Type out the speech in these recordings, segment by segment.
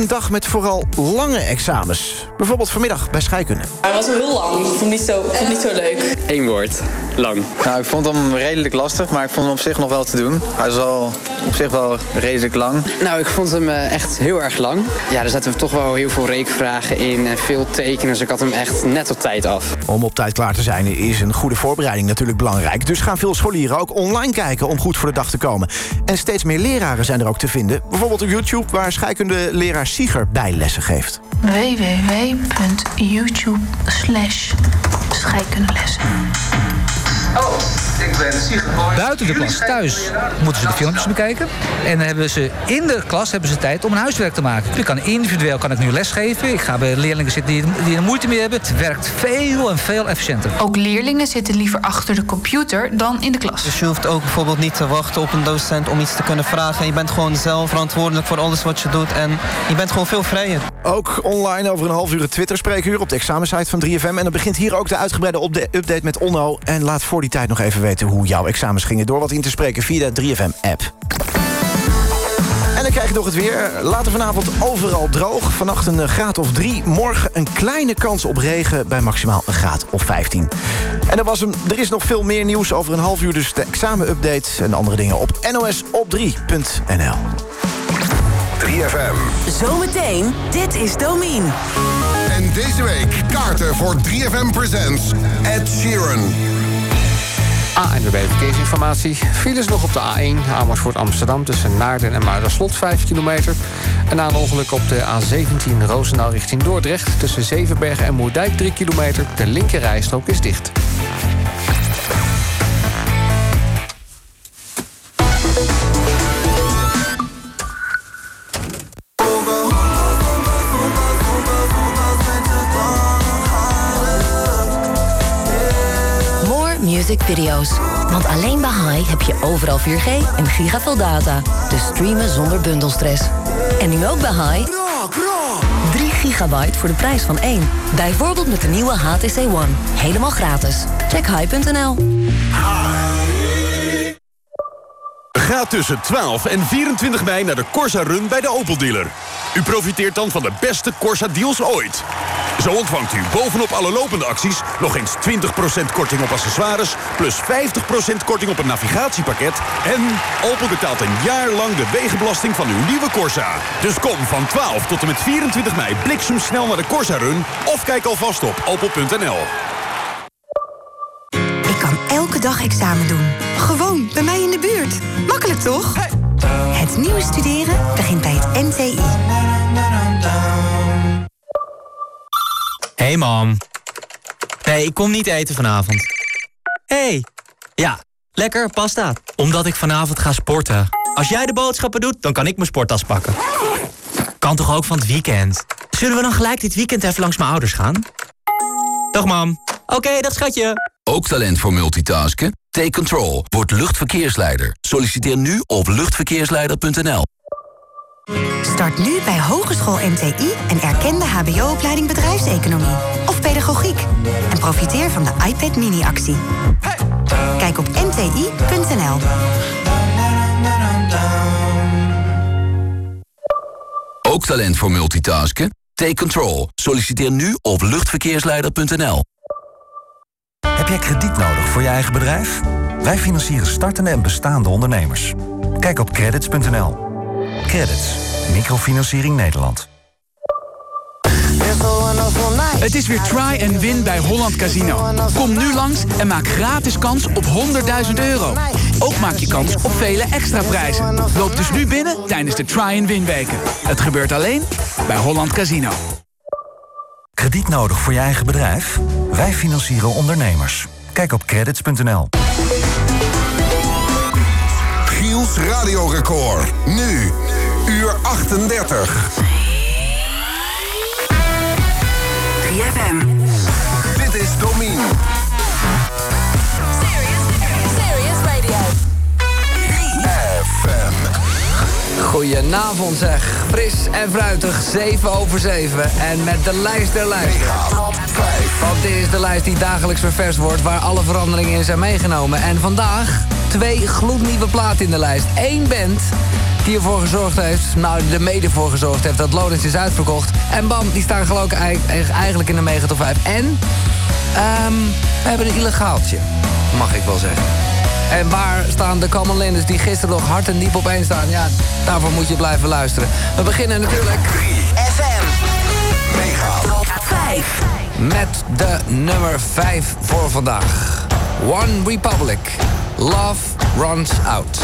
Een dag met vooral lange examens. Bijvoorbeeld vanmiddag bij scheikunde. Hij was wel heel lang. Ik vond het niet zo, vond niet zo leuk. Eén woord. Lang. Nou, ik vond hem redelijk lastig, maar ik vond hem op zich nog wel te doen. Hij is al op zich wel redelijk lang. Nou, ik vond hem eh, echt heel erg lang. Ja, er zaten toch wel heel veel rekenvragen in en veel tekenen. Dus ik had hem echt net op tijd af. Om op tijd klaar te zijn is een goede voorbereiding natuurlijk belangrijk. Dus gaan veel scholieren ook online kijken om goed voor de dag te komen. En steeds meer leraren zijn er ook te vinden. Bijvoorbeeld op YouTube, waar scheikunde leraar Sieger bijlessen geeft. www.youtube slash. Oh, Buiten de klas, thuis, moeten ze de filmpjes bekijken. En dan hebben ze in de klas hebben ze tijd om een huiswerk te maken. Ik kan individueel kan ik nu lesgeven. Ik ga bij leerlingen zitten die, die er moeite mee hebben. Het werkt veel en veel efficiënter. Ook leerlingen zitten liever achter de computer dan in de klas. Dus je hoeft ook bijvoorbeeld niet te wachten op een docent om iets te kunnen vragen. Je bent gewoon zelf verantwoordelijk voor alles wat je doet. En je bent gewoon veel vrijer. Ook online over een half uur het Twitter-spreekuur op de examensite van 3FM. En dan begint hier ook de uitgebreide update met Onno. En laat voor die tijd nog even weten hoe jouw examens gingen... door wat in te spreken via de 3FM-app. En dan krijg je nog het weer. Later vanavond overal droog. Vannacht een graad of 3. Morgen een kleine kans op regen bij maximaal een graad of 15. En dat was hem. Er is nog veel meer nieuws over een half uur. Dus de examen-update en andere dingen op nosop3.nl. 3FM. Zometeen, dit is Domien. En deze week kaarten voor 3FM Presents Ed Sheeran. ANWB Verkeersinformatie. Files nog op de A1 Amersfoort Amsterdam... tussen Naarden en Muiderslot 5 kilometer. En na een ongeluk op de A17 Roosendaal richting Dordrecht... tussen Zevenbergen en Moerdijk 3 kilometer. De linkerrijstrook is dicht. More music video's. Want alleen bij High heb je overal 4G en gigaveel data. Dus streamen zonder bundelstress. En nu ook bij High. 3 gigabyte voor de prijs van 1. Bijvoorbeeld met de nieuwe HTC One. Helemaal gratis. Check high.nl. Ga tussen 12 en 24 mei naar de Corsa Run bij de Opel dealer. U profiteert dan van de beste Corsa deals ooit. Zo ontvangt u bovenop alle lopende acties nog eens 20% korting op accessoires... plus 50% korting op een navigatiepakket... en Opel betaalt een jaar lang de wegenbelasting van uw nieuwe Corsa. Dus kom van 12 tot en met 24 mei bliksemsnel naar de Corsa Run... of kijk alvast op opel.nl. Ik kan elke dag examen doen. Gewoon, bij mij in de buurt. Makkelijk toch? Het nieuwe studeren begint bij het NTI. Hey mam. Nee, ik kom niet eten vanavond. Hey. Ja, lekker pasta. Omdat ik vanavond ga sporten. Als jij de boodschappen doet, dan kan ik mijn sporttas pakken. Kan toch ook van het weekend? Zullen we dan gelijk dit weekend even langs mijn ouders gaan? Dag mam. Oké, dat schatje. Ook talent voor multitasken? Take control. Word luchtverkeersleider. Solliciteer nu op luchtverkeersleider.nl. Start nu bij Hogeschool NTI een erkende hbo-opleiding bedrijfseconomie of pedagogiek. En profiteer van de iPad mini-actie. Kijk op nti.nl. Ook talent voor multitasken? Take control. Solliciteer nu op luchtverkeersleider.nl. Heb jij krediet nodig voor je eigen bedrijf? Wij financieren startende en bestaande ondernemers. Kijk op credits.nl. Credits. Microfinanciering Nederland. Het is weer try and win bij Holland Casino. Kom nu langs en maak gratis kans op 100.000 euro. Ook maak je kans op vele extra prijzen. Loop dus nu binnen tijdens de try and win weken. Het gebeurt alleen bij Holland Casino. Krediet nodig voor je eigen bedrijf? Wij financieren ondernemers. Kijk op credits.nl. Giels radiorecord. Nu, uur 38. 3FM. Dit is Domien. Goedenavond zeg. Fris en fruitig, 7 over 7. En met de lijst der lijst. Want is de lijst die dagelijks ververs wordt... waar alle veranderingen in zijn meegenomen. En vandaag twee gloednieuwe platen in de lijst. Eén band die ervoor gezorgd heeft, nou de mede voor gezorgd heeft... dat Lodens is uitverkocht. En bam, die staan geloof ik eigenlijk in de megatop 5. En ehm, we hebben een illegaaltje, mag ik wel zeggen. En waar staan de Common die gisteren nog hard en diep op één staan? Ja, daarvoor moet je blijven luisteren. We beginnen natuurlijk... 3FM. Mega. 5. Met de nummer 5 voor vandaag. One Republic. Love runs out.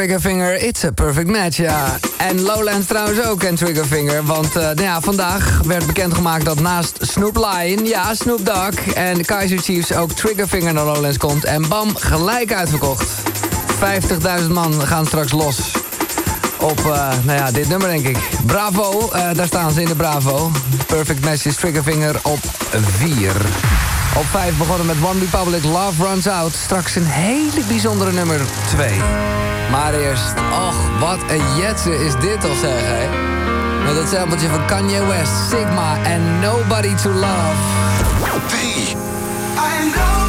Triggerfinger, it's a perfect match, ja. En Lowlands trouwens ook en Triggerfinger. Want uh, nou ja, vandaag werd bekendgemaakt dat naast Snoop Lion, ja, Snoop Dogg... en Kaiser Chiefs ook Triggerfinger naar Lowlands komt. En bam, gelijk uitverkocht. 50.000 man gaan straks los op uh, nou ja, dit nummer, denk ik. Bravo, uh, daar staan ze in de Bravo. Perfect Matches, Triggerfinger op 4. Op 5 begonnen met One Republic, Love Runs Out. Straks een hele bijzondere nummer 2. Maar eerst, och, wat een jetse is dit al zeg, hè? Met het sampletje van Kanye West, Sigma en Nobody to Love. I know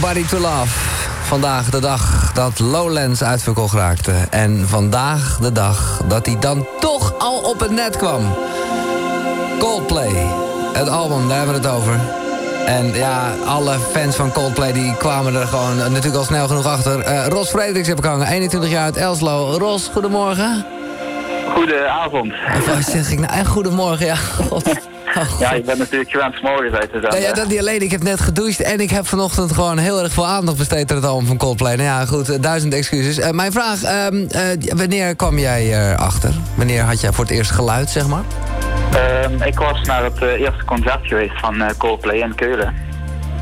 Nobody to Love. Vandaag de dag dat Lowlands uitverkocht raakte. En vandaag de dag dat hij dan toch al op het net kwam. Coldplay, het album, daar hebben we het over. En ja, alle fans van Coldplay die kwamen er gewoon natuurlijk al snel genoeg achter. Eh, Ros Frederiks heb ik hangen, 21 jaar uit Elslo. Ros, goedemorgen. Goedenavond. Wat zeg ik nou? En goedemorgen, ja. God. Ja, je bent natuurlijk gewend 's morgens uit te zijn. Nou ja, dat niet alleen. Ik heb net gedoucht en ik heb vanochtend gewoon heel erg veel aandacht besteed aan het album van Coldplay. Nou ja, goed, eh, duizend excuses. Eh, mijn vraag, ehm, eh, wanneer kwam jij erachter? Wanneer had jij voor het eerst geluid, zeg maar? Ehm, ik was naar het eerste concert geweest van Coldplay in Keulen.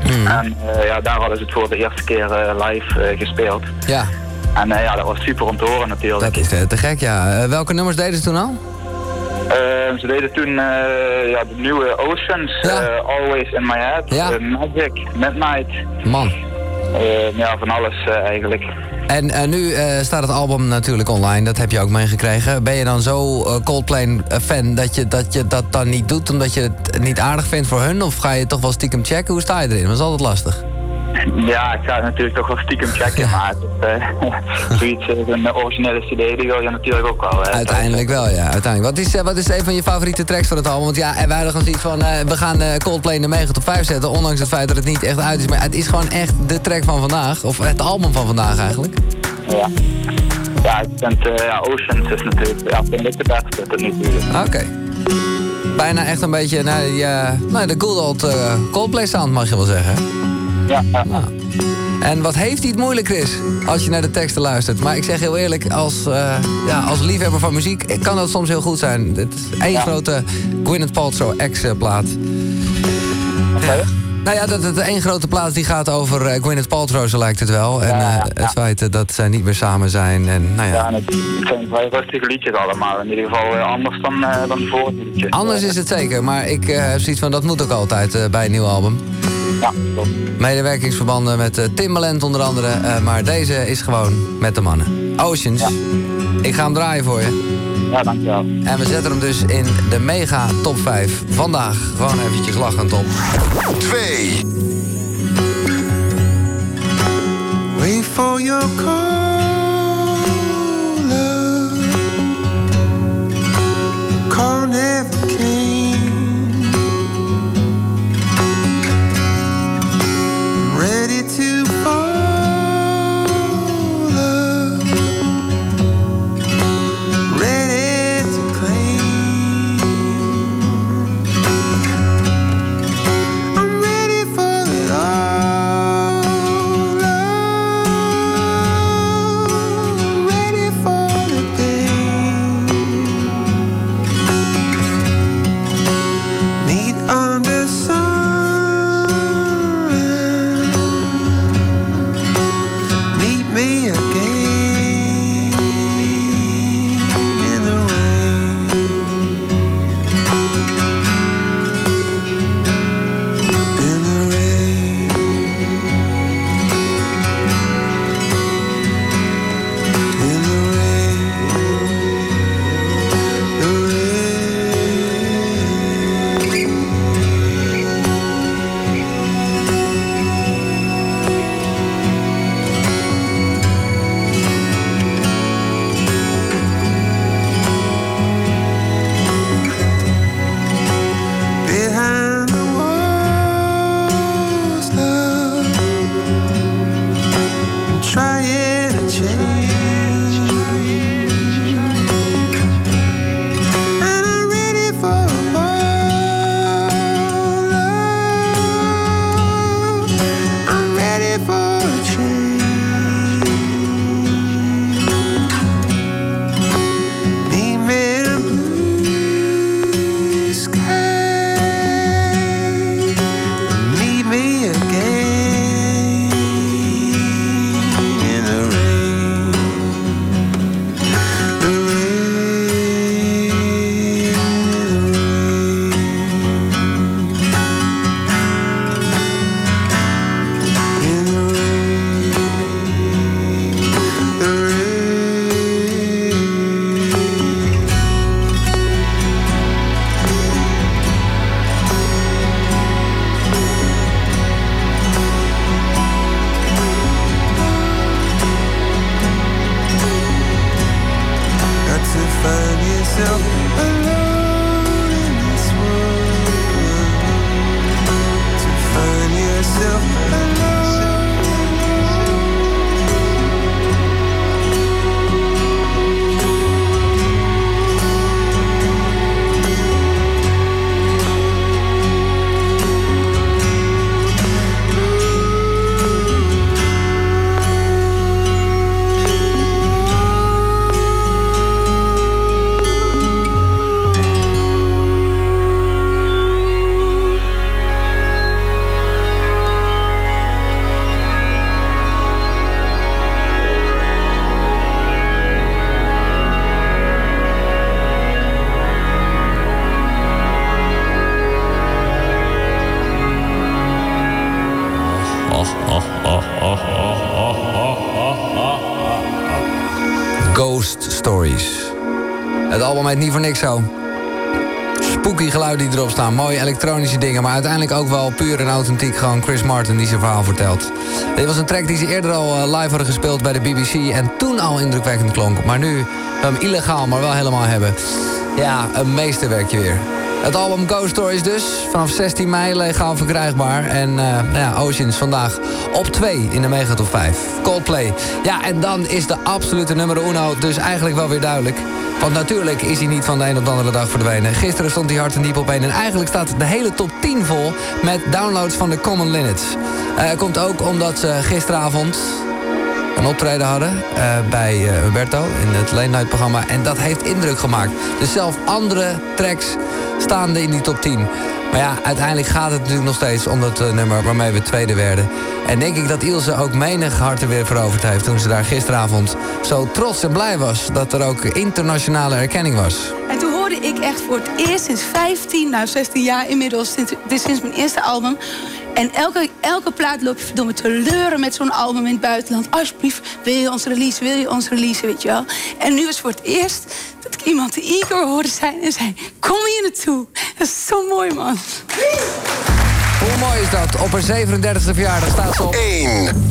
Hmm. En ja, daar hadden ze het voor de eerste keer live gespeeld. Ja. En ja, dat was super om te horen natuurlijk. Dat is te gek, ja. Welke nummers deden ze toen al? Ehm, ze deden toen eh, ja, de nieuwe Oceans, eh, Always in My Head, Ja. eh, Magic, Midnight. Man. Eh, ja, van alles eigenlijk. En eh, nu staat het album natuurlijk online, dat heb je ook meegekregen. Ben je dan zo eh, Coldplay-fan dat je, dat je dat dan niet doet... omdat je het niet aardig vindt voor hun? Of ga je toch wel stiekem checken? Hoe sta je erin? Dat is altijd lastig. Ja, ik ga het natuurlijk toch wel stiekem checken, maar het, eh, zoiets een originele CD, die wil je natuurlijk ook wel. hè. Uiteindelijk wel, ja. Uiteindelijk. Wat is, eh, wat is een van je favoriete tracks van het album? Want ja, wij hadden gewoon zoiets van... eh, we gaan Coldplay in de mega top 5 zetten... ondanks het feit dat het niet echt uit is. Maar het is gewoon echt de track van vandaag. Of het album van vandaag eigenlijk. Ja. Ja, ik vind ja, Oceans is natuurlijk, ja, vind ik de beste tot nu toe. Oké. Bijna echt een beetje naar nou, de good old Coldplay sound, mag je wel zeggen. Ja, ja. En wat heeft hij het moeilijk, Chris? Als je naar de teksten luistert. Maar ik zeg heel eerlijk, als, eh, ja, als liefhebber van muziek kan dat soms heel goed zijn. Het is één grote Gwyneth Paltrow ex-plaat. Nou ja, dat het één grote plaat die gaat over eh, Gwyneth Paltrow, zo lijkt het wel. En eh, het feit dat zij niet meer samen zijn. En, nou ja. Ja, en het, zijn vrij rustige liedjes allemaal. In ieder geval anders dan, dan de vorige liedjes. Anders is het zeker, maar ik heb zoiets van dat moet ook altijd bij een nieuw album. Ja, klopt. Medewerkingsverbanden met eh, Timbaland onder andere, eh, maar deze is gewoon met de mannen. Oceans. Ik ga hem draaien voor je. Ja, dankjewel. En we zetten hem dus in de mega top 5. Vandaag gewoon eventjes lachend op. 2. Wait for your call, love. Call never came. Elektronische dingen, maar uiteindelijk ook wel puur en authentiek gewoon Chris Martin die zijn verhaal vertelt. Dit was een track die ze eerder al eh, live hadden gespeeld bij de BBC en toen al indrukwekkend klonk. Maar nu hem illegaal, maar wel helemaal hebben. Ja, een meesterwerkje weer. Het album Ghost Stories dus, vanaf 16 mei legaal verkrijgbaar. En eh, nou ja, Oceans vandaag op 2 in de Mega Top 5. Coldplay. Ja, en dan is de absolute nummer uno dus eigenlijk wel weer duidelijk. Want natuurlijk is hij niet van de een op de andere dag verdwenen. Gisteren stond hij hard en diep op één. En eigenlijk staat de hele top 10 vol met downloads van de Common Linnets. Eh komt ook omdat ze gisteravond een optreden hadden eh, bij Roberto in het Late Night programma. En dat heeft indruk gemaakt. Dus zelf andere tracks staande in die top 10. Maar ja, uiteindelijk gaat het natuurlijk nog steeds om dat eh, nummer waarmee we tweede werden. En denk ik dat Ilse ook menig hart er weer veroverd heeft... toen ze daar gisteravond zo trots en blij was... dat er ook internationale erkenning was. En toen hoorde ik echt voor het eerst sinds 15, nou 16 jaar inmiddels, sinds, sinds mijn eerste album. En elke, elke plaat loop je verdomme te leuren met zo'n album in het buitenland. Alsjeblieft, wil je ons release, wil je ons release, weet je wel. En nu was voor het eerst dat ik iemand de Igor hoorde zijn en zei... kom hier naartoe. Dat is zo mooi, man. Hoe mooi is dat? Op haar 37e verjaardag staat ze op 1.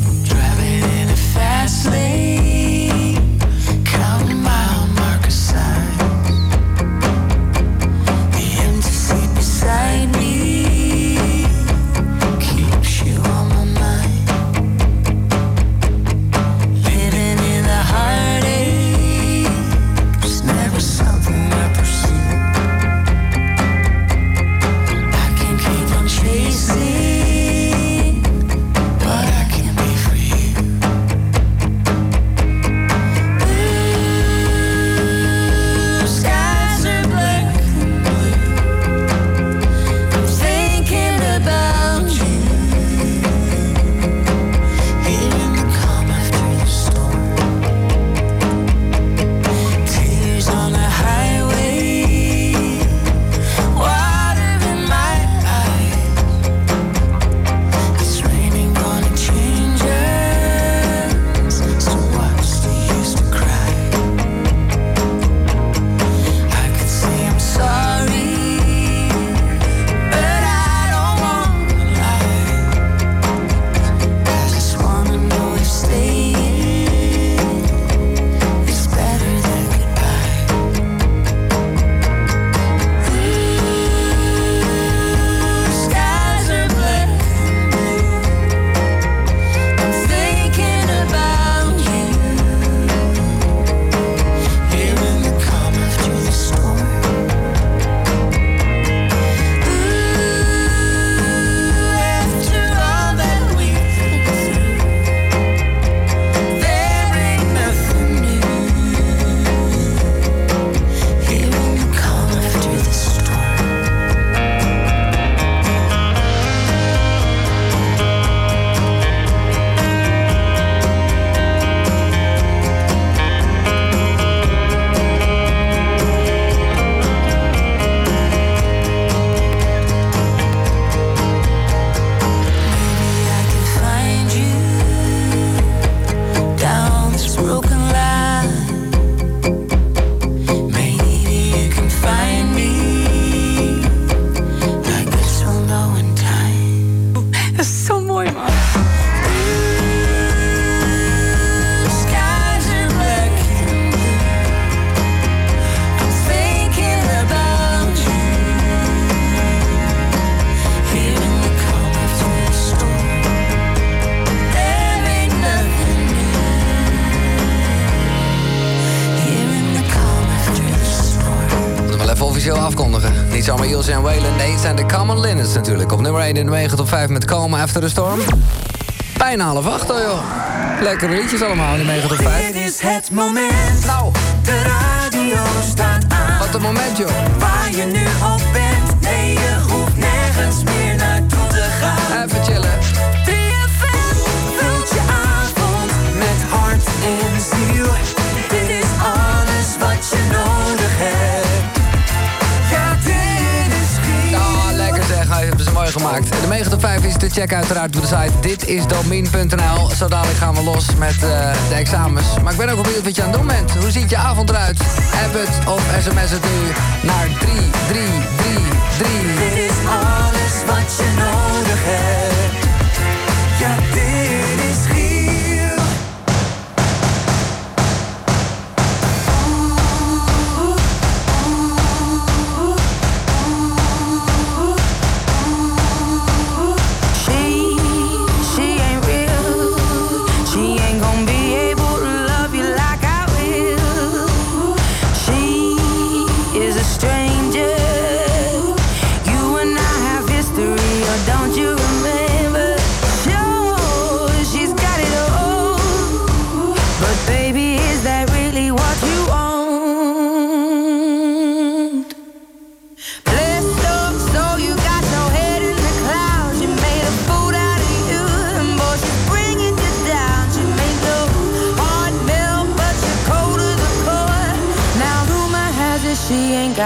Natuurlijk. Op nummer 1 in de Mega Top 5 met Komen After the Storm. Bijna half acht, hoor, joh. Lekkere liedjes allemaal in de Mega Top 5. Dit is het moment. Nou. De radio staat aan. Wat een moment, joh. Waar je nu op bent. De 5 is te checken uiteraard op de site ditisdomin.nl. Zo dadelijk gaan we los met eh, de examens. Maar ik ben ook benieuwd wat je aan het doen bent. Hoe ziet je avond eruit? App het of sms het nu naar 3333. Dit is alles wat je nodig hebt.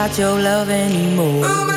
She ain't got your love anymore.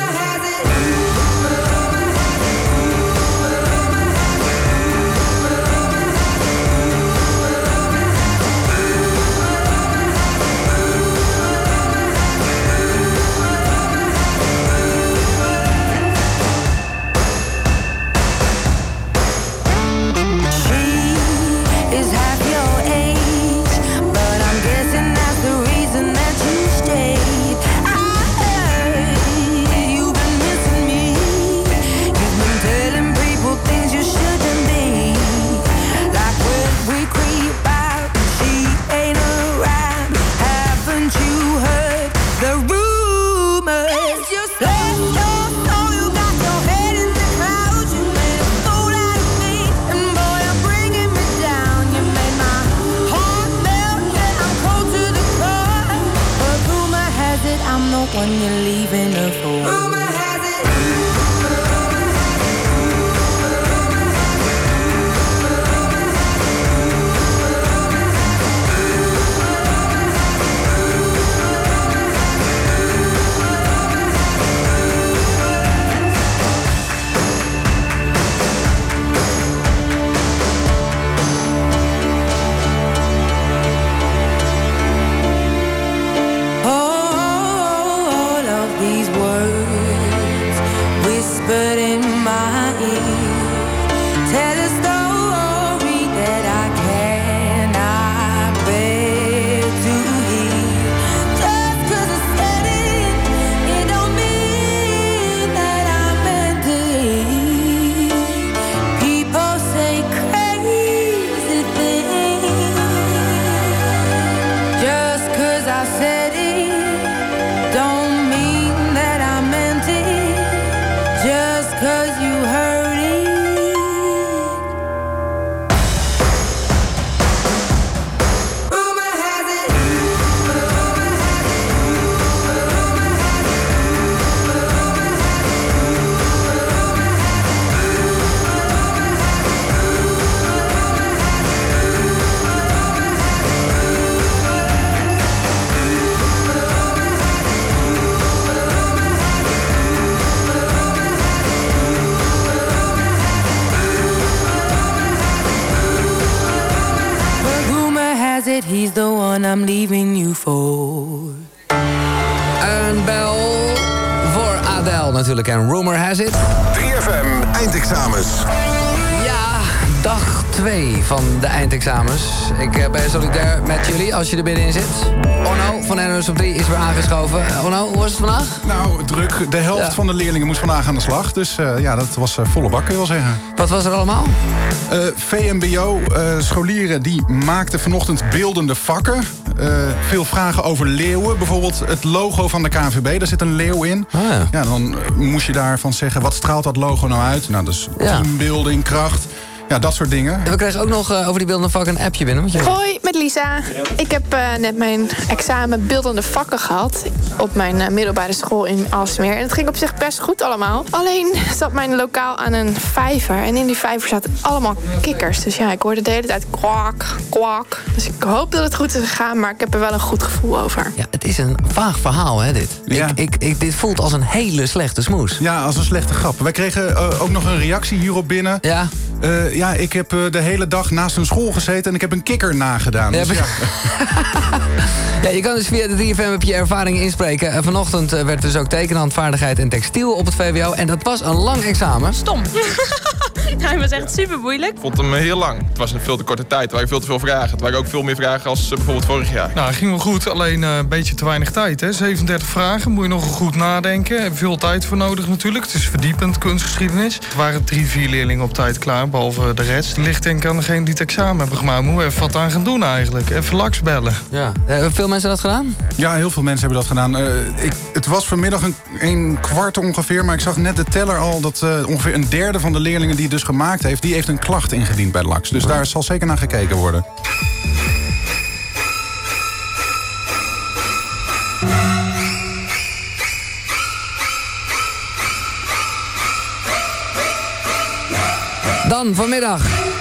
Als je er binnenin zit. Onno van NOS op 3 is weer aangeschoven. Eh, Onno, hoe was het vandaag? Nou, druk. De helft Ja. van de leerlingen moest vandaag aan de slag. Dus eh, ja, dat was eh, volle bak, kun je wel zeggen. Wat was er allemaal? Eh, VMBO-scholieren die maakten vanochtend beeldende vakken. Eh, veel vragen over leeuwen. Bijvoorbeeld het logo van de KNVB, daar zit een leeuw in. ja. dan moest je daarvan zeggen, wat straalt dat logo nou uit? Nou, is Ja. teambuilding, kracht. Ja, dat soort dingen. En we kregen ook nog over die beeldende vak een appje binnen. Moet je... Hoi, Lisa. Ik heb eh, net mijn examen beeldende vakken gehad op mijn eh, middelbare school in Alsmeer. En het ging op zich best goed allemaal. Alleen zat mijn lokaal aan een vijver. En in die vijver zaten allemaal kikkers. Dus ja, ik hoorde de hele tijd kwak, kwak. Dus ik hoop dat het goed is gegaan, maar ik heb er wel een goed gevoel over. Ja, het is een vaag verhaal, hè, dit. Ik, ik, ik, dit voelt als een hele slechte smoes. Ja, als een slechte grap. Wij kregen eh, ook nog een reactie hierop binnen. Ja? Eh, ja, ik heb eh, de hele dag naast een school gezeten en ik heb een kikker nagedaan. Ja, Dus ja. Ja, je kan dus via de 3FM op je ervaringen inspreken. En vanochtend eh, werd dus ook tekenhandvaardigheid en textiel op het VWO. En dat was een lang examen. Stom. Hij was echt super moeilijk. Ik vond hem eh, heel lang. Het was een veel te korte tijd. Er waren veel te veel vragen. Het waren ook veel meer vragen als eh, bijvoorbeeld vorig jaar. Nou, ging wel goed, alleen eh, een beetje te weinig tijd. Hè? 37 vragen, moet je nog goed nadenken. Heb veel tijd voor nodig natuurlijk. Het is verdiepend kunstgeschiedenis. Het waren drie, vier leerlingen op tijd klaar, behalve de rest. Het ligt denk ik aan degene die het examen hebben gemaakt. Moeten we even wat aan gaan doen eigenlijk. Even laks bellen. Ja. Hebben veel mensen dat gedaan? Ja, heel veel mensen hebben dat gedaan. Eh, ik, het was vanmiddag een, een kwart ongeveer, maar ik zag net de teller al... dat eh, ongeveer een derde van de leerlingen die het dus gemaakt heeft... die heeft een klacht ingediend bij LAX. Dus daar zal zeker naar gekeken worden. Dan vanmiddag.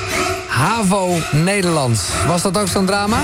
HAVO Nederlands. Was dat ook zo'n drama?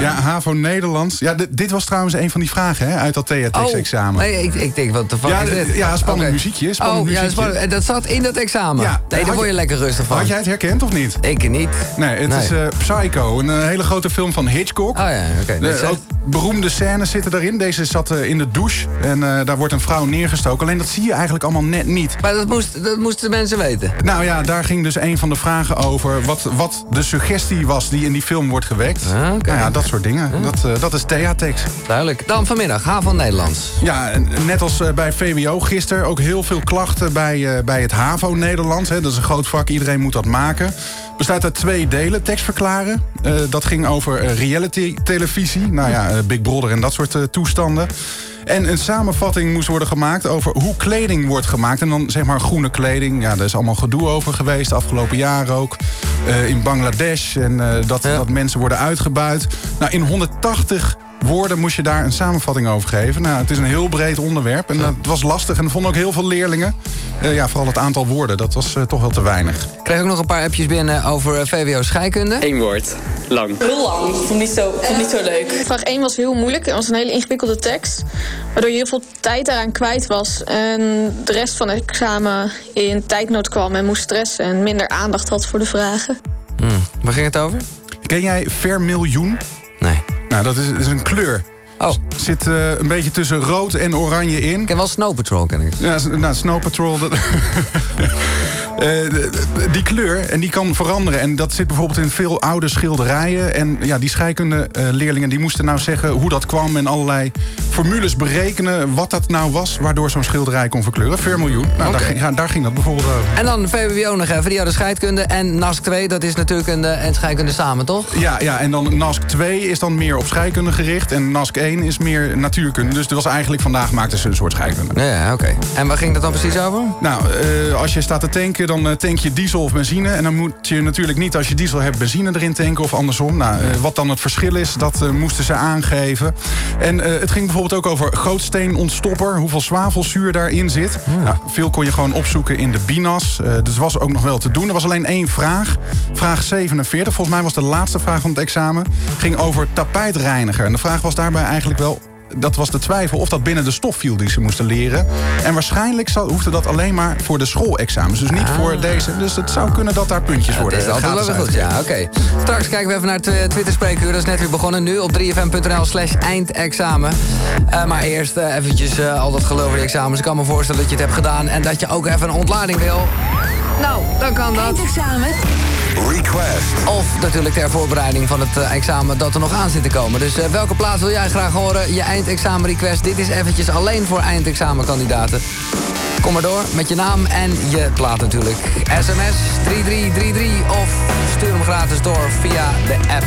Ja, HAVO Nederlands. Ja, dit, was trouwens een van die vragen hè, uit dat theatex-examen. Nee, ik, ik denk, wat de fuck Ja, is dit? ja, spannend muziekje, spannend oh, ja, spannend. En dat zat in dat examen? Ja. Nee, daar word je je- lekker rustig van. Had jij het herkend of niet? Ik niet. Nee, het Nee. is eh, Psycho, een eh, hele grote film van Hitchcock. Oh ja, oké. Ook beroemde scènes zitten daarin. Deze zat eh, in de douche en eh, daar wordt een vrouw neergestoken. Alleen dat zie je eigenlijk allemaal net niet. Maar dat, moest, dat moesten de mensen weten. Nou ja, daar ging dus een van de vragen over wat, wat de suggestie was die in die film wordt gewekt. Ah, Nou ja, dat soort dingen. Dat, eh, dat is theatex. Duidelijk. Dan vanmiddag, HAVO Nederlands. Ja, net als bij VWO gisteren ook heel veel klachten bij, bij het HAVO Nederlands. Hè. Dat is een groot vak, iedereen moet dat maken. Bestaat uit twee delen, tekst verklaren. Eh, dat ging over eh, reality televisie. Nou ja, eh, Big Brother en dat soort toestanden. En een samenvatting moest worden gemaakt over hoe kleding wordt gemaakt. En dan zeg maar groene kleding. Ja, daar is allemaal gedoe over geweest, de afgelopen jaren ook. In Bangladesh en dat, dat mensen worden uitgebuit. Nou, in 180 woorden moest je daar een samenvatting over geven. Nou, het is een heel breed onderwerp en dat was lastig. En er vonden ook heel veel leerlingen. eh, ja, vooral het aantal woorden, dat was eh, toch wel te weinig. Ik kreeg ook nog een paar appjes binnen over eh, VWO scheikunde. Eén woord. Lang. Heel lang. Ik vond het niet zo, ik vond het niet zo leuk. Vraag 1 was heel moeilijk. Het was een hele ingewikkelde tekst. Waardoor je heel veel tijd daaraan kwijt was. En de rest van het examen in tijdnood kwam en moest stressen. En minder aandacht had voor de vragen. Hmm. Waar ging het over? Ken jij vermiljoen? Nee. Nou, dat is, is een kleur. Oh. Zit eh, een beetje tussen rood en oranje in. Ik ken wel Snow Patrol, ken ik. Ja, nou, Snow Patrol... Dat die kleur, en die kan veranderen. En dat zit bijvoorbeeld in veel oude schilderijen. En ja, die scheikunde eh, leerlingen die moesten nou zeggen hoe dat kwam... en allerlei formules berekenen wat dat nou was... waardoor zo'n schilderij kon verkleuren. Vermiljoen. Nou, daar, ging, ja, daar ging dat bijvoorbeeld over. En dan VWO nog even, die hadden scheikunde. En NASC 2, dat is natuurlijk een, eh, en scheikunde samen, toch? Ja, ja, en dan NASC 2 is dan meer op scheikunde gericht... en NASC 1 is meer natuurkunde. Dus het was eigenlijk vandaag maakten ze een soort scheikunde. Ja, oké. En waar ging dat dan precies over? Nou, eh, als je staat te tanken, dan eh, tank je diesel of benzine. En dan moet je natuurlijk niet als je diesel hebt benzine erin tanken of andersom. Nou, eh, wat dan het verschil is, dat eh, moesten ze aangeven. En het ging bijvoorbeeld ook over gootsteenontstopper. Hoeveel zwavelzuur daarin zit. Nou, veel kon je gewoon opzoeken in de BINAS. Dus was ook nog wel te doen. Er was alleen één vraag. Vraag 47, volgens mij was de laatste vraag van het examen. Ging over tapijtreiniger. En de vraag was daarbij eigenlijk wel dat was de twijfel of dat binnen de stof viel die ze moesten leren. En waarschijnlijk zou, hoefde dat alleen maar voor de schoolexamens. Dus niet voor deze. Dus het zou kunnen dat daar puntjes Het worden. is altijd wel gratis weer goed, ja, oké. Straks kijken we even naar het Twitter-spreekuur. Dat is net weer begonnen. Nu op 3fm.nl slash eindexamen. Eh, maar eerst eh, eventjes eh, al dat over die examens. Ik kan me voorstellen dat je het hebt gedaan... en dat je ook even een ontlading wil. Nou, dan kan dat. Eindexamen. Request. Of natuurlijk ter voorbereiding van het eh, examen dat er nog aan zit te komen. Dus eh, welke plaats wil jij graag horen? Je eindexamen request. Dit is eventjes alleen voor eindexamenkandidaten. Kom maar door met je naam en je plaat natuurlijk. SMS 3333 of stuur hem gratis door via de app.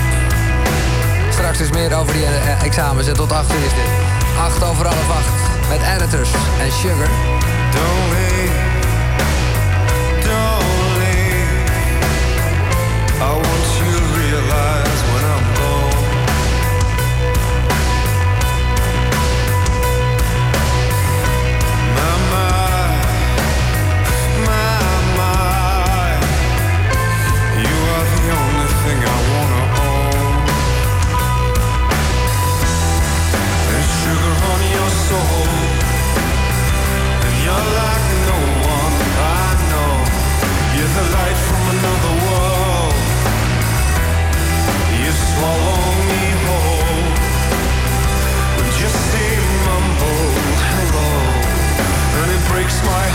Straks is meer over die eh, examens en tot 8 uur is dit. 8 over half 8 met editors en sugar. Don't my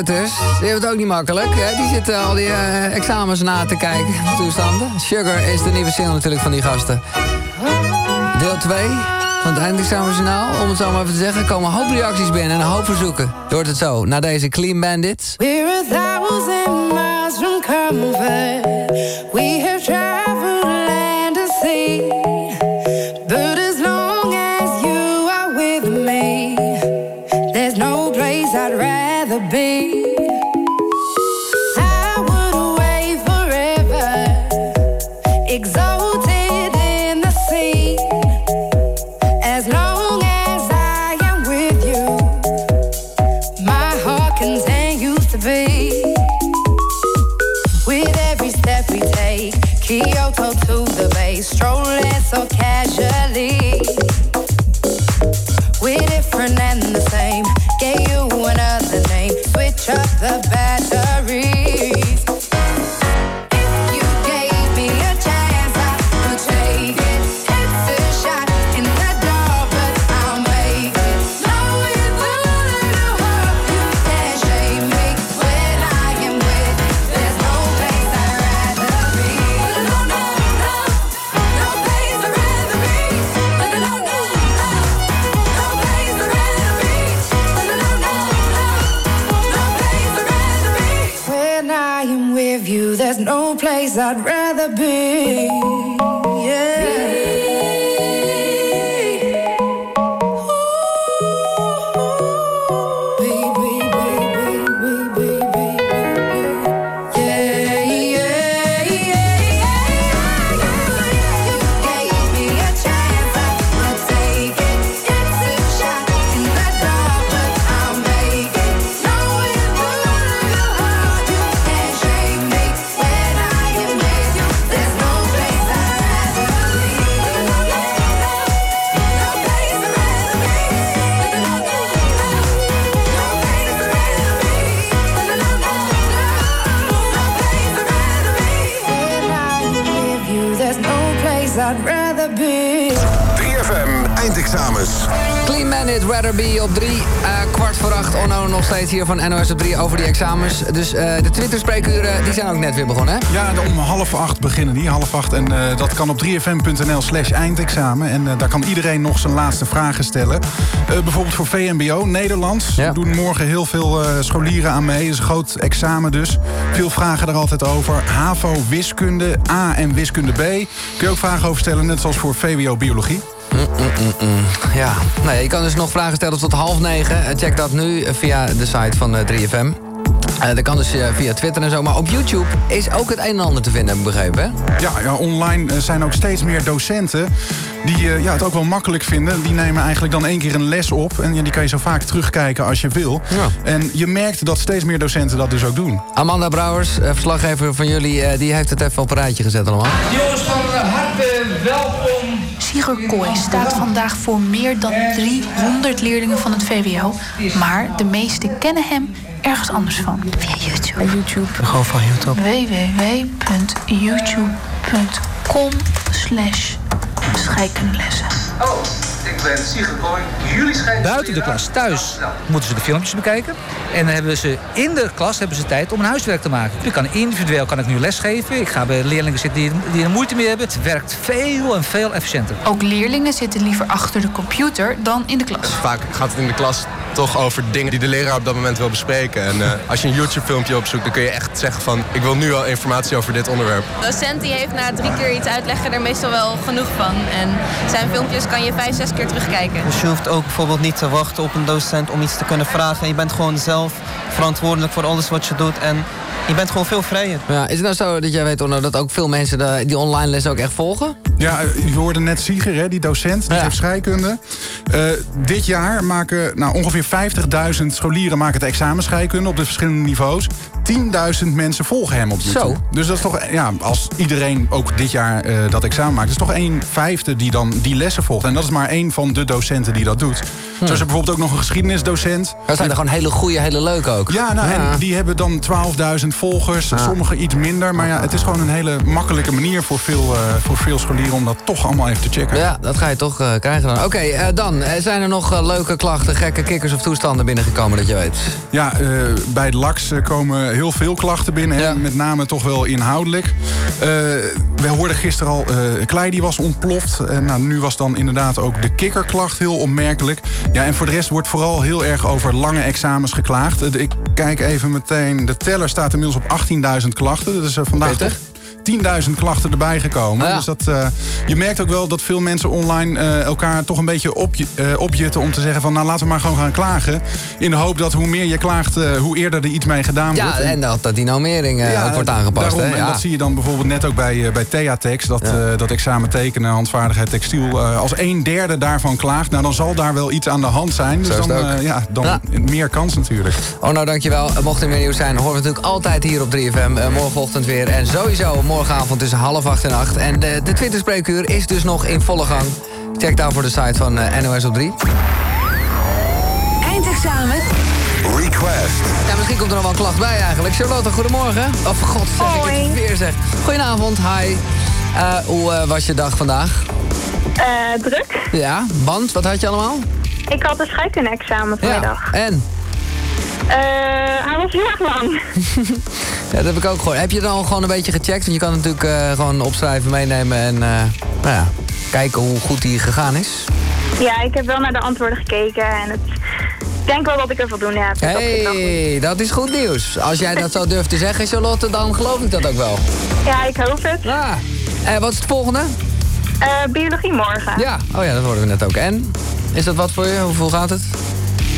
editors, die hebben het ook niet makkelijk. Hè? Die zitten al die eh, examens na te kijken. Toestanden. Sugar is de nieuwe single natuurlijk van die gasten. Deel 2 van het eindexamenjournaal. Om het zo maar even te zeggen, komen een hoop reacties binnen en een hoop verzoeken. Hoort het zo, na deze Clean Bandits. We're a thousand miles from comfort. We have examens. Dus eh, de Twitter-spreekuren die zijn ook net weer begonnen, hè? Ja, om half acht beginnen die, half acht. En eh, dat kan op 3fm.nl slash eindexamen. En eh, daar kan iedereen nog zijn laatste vragen stellen. Eh, bijvoorbeeld voor VMBO, Nederlands. Er doen morgen heel veel eh, scholieren aan mee. Het is een groot examen dus. Veel vragen er altijd over. HAVO, wiskunde, A en wiskunde B. Kun je ook vragen over stellen, net zoals voor VWO, biologie. Mm, mm, mm. Ja, nee, je kan dus nog vragen stellen tot half negen. Eh, Check dat nu eh, via de site van eh, 3FM. Eh, dat kan dus eh, via Twitter en zo. Maar op YouTube is ook het een en ander te vinden, heb ik begrepen, hè? Ja, ja, online eh, zijn ook steeds meer docenten die eh, ja, het ook wel makkelijk vinden. Die nemen eigenlijk dan één keer een les op. En ja, die kan je zo vaak terugkijken als je wil. En je merkt dat steeds meer docenten dat dus ook doen. Amanda Brouwers, verslaggever van jullie, eh, die heeft het even op een rijtje gezet allemaal. Jongens van harte welkom. Sigurd Kooi staat vandaag voor meer dan 300 leerlingen van het VWO. Maar de meesten kennen hem ergens anders van. Via YouTube. YouTube. Gewoon van YouTube. www.youtube.com slash scheikundenlessen. Oh, ik ben Kooi. Jullie schrijven... Buiten de klas, thuis, moeten ze de filmpjes bekijken. En dan hebben ze in de klas hebben ze tijd om een huiswerk te maken. Ik kan individueel kan ik nu lesgeven. Ik ga bij leerlingen zitten die, die er moeite mee hebben. Het werkt veel en veel efficiënter. Ook leerlingen zitten liever achter de computer dan in de klas. Vaak gaat het in de klas toch over dingen die de leraar op dat moment wil bespreken. En eh, als je een YouTube-filmpje opzoekt, dan kun je echt zeggen van... ik wil nu al informatie over dit onderwerp. De docent die heeft na drie keer iets uitleggen er meestal wel genoeg van. En zijn filmpjes kan je vijf, zes keer terugkijken. Dus je hoeft ook bijvoorbeeld niet te wachten op een docent om iets te kunnen vragen. Je bent gewoon zelf verantwoordelijk voor alles wat je doet. En je bent gewoon veel vrijer. Ja, is het nou zo dat jij weet, Onno, dat ook veel mensen de, die online les ook echt volgen? Ja, eh, je hoorde net Sieger, hè, die docent, die geeft scheikunde. Eh, dit jaar maken nou, ongeveer 50.000 scholieren maken het examen scheikunde op de verschillende niveaus. 10.000 mensen volgen hem op YouTube. Zo. Dus dat is toch, ja, als iedereen ook dit jaar eh, dat examen maakt, is toch een vijfde die dan die lessen volgt. En dat is maar één van de docenten die dat doet. Zo is er bijvoorbeeld ook nog een geschiedenisdocent. Dat zijn er gewoon hele goede, hele leuke ook. Ja, nou, en die hebben dan 12.000 volgers. Sommigen iets minder. Maar ja, het is gewoon een hele makkelijke manier voor veel, eh, voor veel scholieren om dat toch allemaal even te checken. Ja, dat ga je toch eh, krijgen dan. Oké, dan. zijn er nog leuke klachten, gekke kikkers of toestanden binnengekomen dat je weet? Ja, bij het LAX komen heel veel klachten binnen. hè. Met name toch wel inhoudelijk. Eh, we hoorden gisteren al, eh klei die was ontploft. En nou, nu was dan inderdaad ook de kikkerklacht heel opmerkelijk. Ja, en voor de rest wordt vooral heel erg over lange examens geklaagd. Eh, ik kijk even meteen. De teller staat inmiddels op 18.000 klachten. Dat is eh, vandaag toch 10.000 klachten erbij gekomen. Dus dat, eh, je merkt ook wel dat veel mensen online eh, elkaar toch een beetje op, opjutten... om te zeggen van nou laten we maar gewoon gaan klagen. In de hoop dat hoe meer je klaagt, eh, hoe eerder er iets mee gedaan Ja, wordt. en dat, dat die normering eh, ook wordt aangepast. Daarom, hè? en Ja. dat zie je dan bijvoorbeeld net ook bij, eh, bij Theatex. Dat, eh, dat examen tekenen, handvaardigheid, textiel. eh, als een derde daarvan klaagt, nou, dan zal daar wel iets aan de hand zijn. Dus dan, het ook. eh, ja, dan Ja. meer kans natuurlijk. Oh, nou dankjewel. Eh, Mocht er meer nieuws zijn, horen we natuurlijk altijd hier op 3FM. Eh, morgenochtend weer. En sowieso morgenavond tussen half acht en acht. En de, de Twitter-spreekuur is dus nog in volle gang. Check daarvoor de site van eh, NOS op 3. Eindexamen. Request. Ja, misschien komt er nog wel een klacht bij eigenlijk. Charlotte, goedemorgen. Of god, zeg ik het weer zeg. Goedenavond, hi. Eh, hoe eh, was je dag vandaag? Eh, druk. Ja, want wat had je allemaal? Ik had een scheikunde-examen vanmiddag. En? Eh, hij was heel erg lang. Ja, dat heb ik ook gehoord. Heb je dan gewoon een beetje gecheckt? Want je kan natuurlijk eh, gewoon opschrijven, meenemen en eh, nou ja, kijken hoe goed die gegaan is. Ja, ik heb wel naar de antwoorden gekeken en het... ik denk wel dat ik er voldoende heb. Goed. hey, dat is goed nieuws. Als jij dat zo durft te zeggen, Charlotte, dan geloof ik dat ook wel. Ja, ik hoop het. Ja. En wat is het volgende? Eh, biologie morgen. Ja, oh ja, dat hoorden we net ook. En? Is dat wat voor je? Hoeveel gaat het?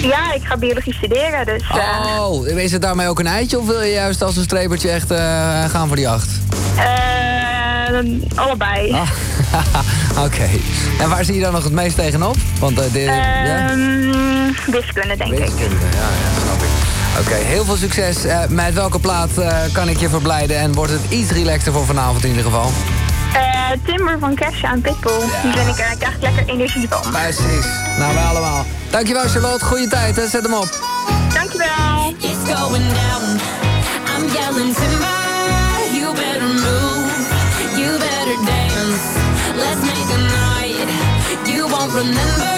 Ja, ik ga biologie studeren, dus... eh, Oh, is het daarmee ook een eitje of wil je juist als een strebertje echt eh, gaan voor die acht? eh, allebei. Ah. Oké. En waar zie je dan nog het meest tegenop? Want eh, dit, ja? Ehm, wiskunde, denk ik. Wiskunde, ja, ja, snap ik. Oké, heel veel succes. Eh, met welke plaat eh, kan ik je verblijden? En wordt het iets relaxter voor vanavond in ieder geval? Eh, Timber van Kesha en Pitbull. Die vind ik er, krijg ik lekker energie van. Precies. Nou, wij allemaal. Dankjewel, Charlotte. Goeie tijd, hè. Zet hem op. Dankjewel. It's going down. I'm yelling timber. You better move. You better dance. Let's make a night. You won't remember.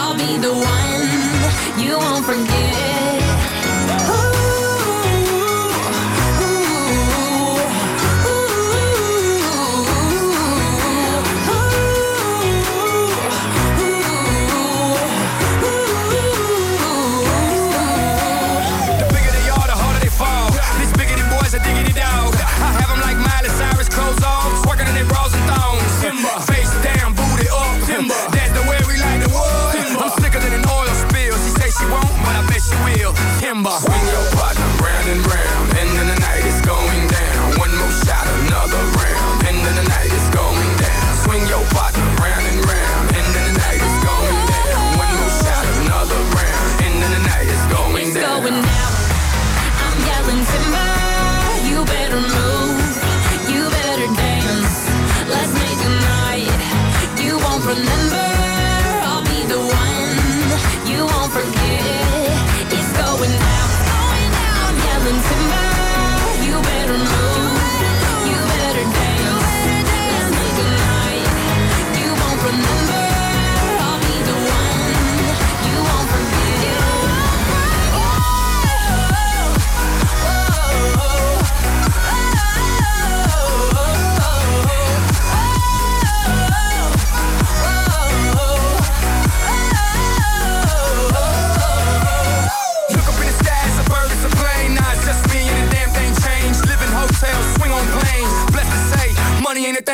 I'll be the one. You won't forget. Timber.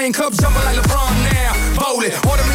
Money ain't a thing. Club jumping like LeBron now. Bowl it, order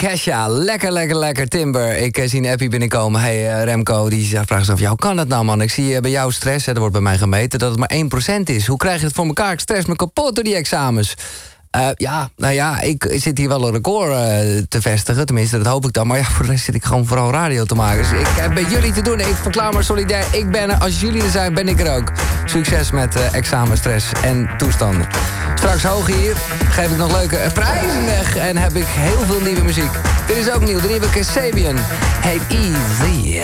Kesha. Lekker, lekker, lekker. Timber. Ik eh, zie een appie binnenkomen. Hey eh, Remco, die vraagt zich af... Hoe kan dat nou, man? Ik zie eh, bij jou stress, hè, er wordt bij mij gemeten... dat het maar 1% is. Hoe krijg je het voor elkaar? Ik stress me kapot door die examens. Eh, ja, nou ja, ik zit hier wel een record eh, te vestigen. Tenminste, dat hoop ik dan. Maar ja, voor de rest zit ik gewoon vooral radio te maken. Dus ik heb met jullie te doen. Ik verklaar me solidair. Ik ben er. Als jullie er zijn, ben ik er ook. Succes met eh, examenstress en toestanden. Straks hoog hier geef ik nog leuke prijzen weg. En heb ik heel veel nieuwe muziek. Dit is ook nieuw. De nieuwe Kasabian. Heet Easy.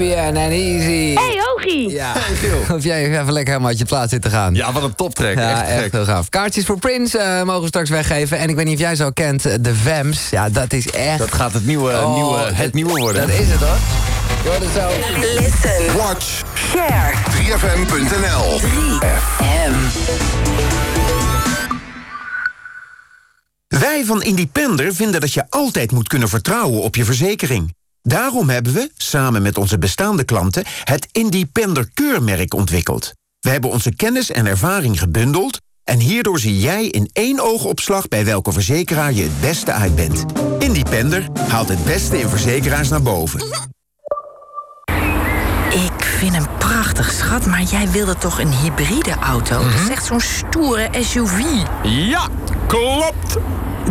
Kasabian en Easy. Hey, Hogie! Ja, of jij even lekker helemaal uit je plaats zit te gaan. Ja, wat een toptrack. Ja, echt, echt, gek. heel gaaf. Kaartjes voor Prince eh, mogen we straks weggeven. En ik weet niet of jij zo kent, eh, de Vamps. Ja, dat is echt... Dat gaat het nieuwe, Oh, nieuwe, het nieuwe worden. Dat is het hoor. Je zo. Listen. Watch. Share. 3fm.nl 3FM. Wij van Independer vinden dat je altijd moet kunnen vertrouwen op je verzekering. Daarom hebben we, samen met onze bestaande klanten, het Independer keurmerk ontwikkeld. We hebben onze kennis en ervaring gebundeld... en hierdoor zie jij in één oogopslag bij welke verzekeraar je het beste uit bent. Independer haalt het beste in verzekeraars naar boven. Ik vind hem prachtig, schat, maar jij wilde toch een hybride auto? Dat is echt zo'n stoere SUV. Ja, klopt.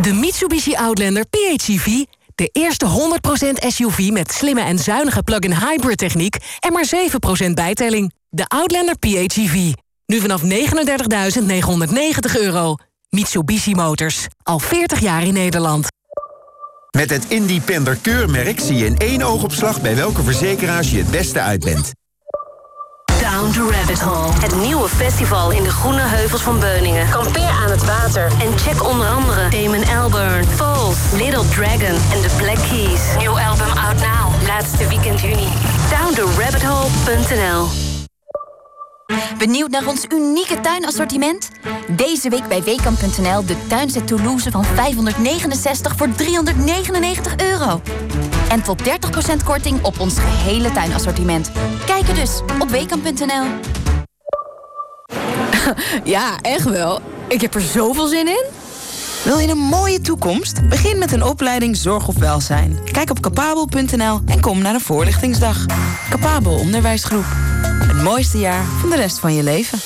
De Mitsubishi Outlander PHEV. De eerste 100% SUV met slimme en zuinige plug-in hybrid techniek en maar 7% bijtelling. De Outlander PHEV. Nu vanaf 39.990 euro. Mitsubishi Motors. Al 40 jaar in Nederland. Met het Independer keurmerk zie je in één oogopslag... bij welke verzekeraars je het beste uit bent. Down the Rabbit Hole. Het nieuwe festival in de groene heuvels van Beuningen. Kampeer aan het water en check onder andere Damon Albarn, Falls, Little Dragon en The Black Keys. Nieuw album out now. Laatste weekend juni. DownTheRabbitHole.nl Benieuwd naar ons unieke tuinassortiment? Deze week bij Weekamp.nl de tuinset Toulouse van 569 voor 399 euro. En tot 30% korting op ons gehele tuinassortiment. Kijk er dus op Weekamp.nl. Ja, echt wel. Ik heb er zoveel zin in. Wil je een mooie toekomst? Begin met een opleiding Zorg of Welzijn. Kijk op capabel.nl en kom naar de voorlichtingsdag. Capabel Onderwijsgroep. Het mooiste jaar van de rest van je leven.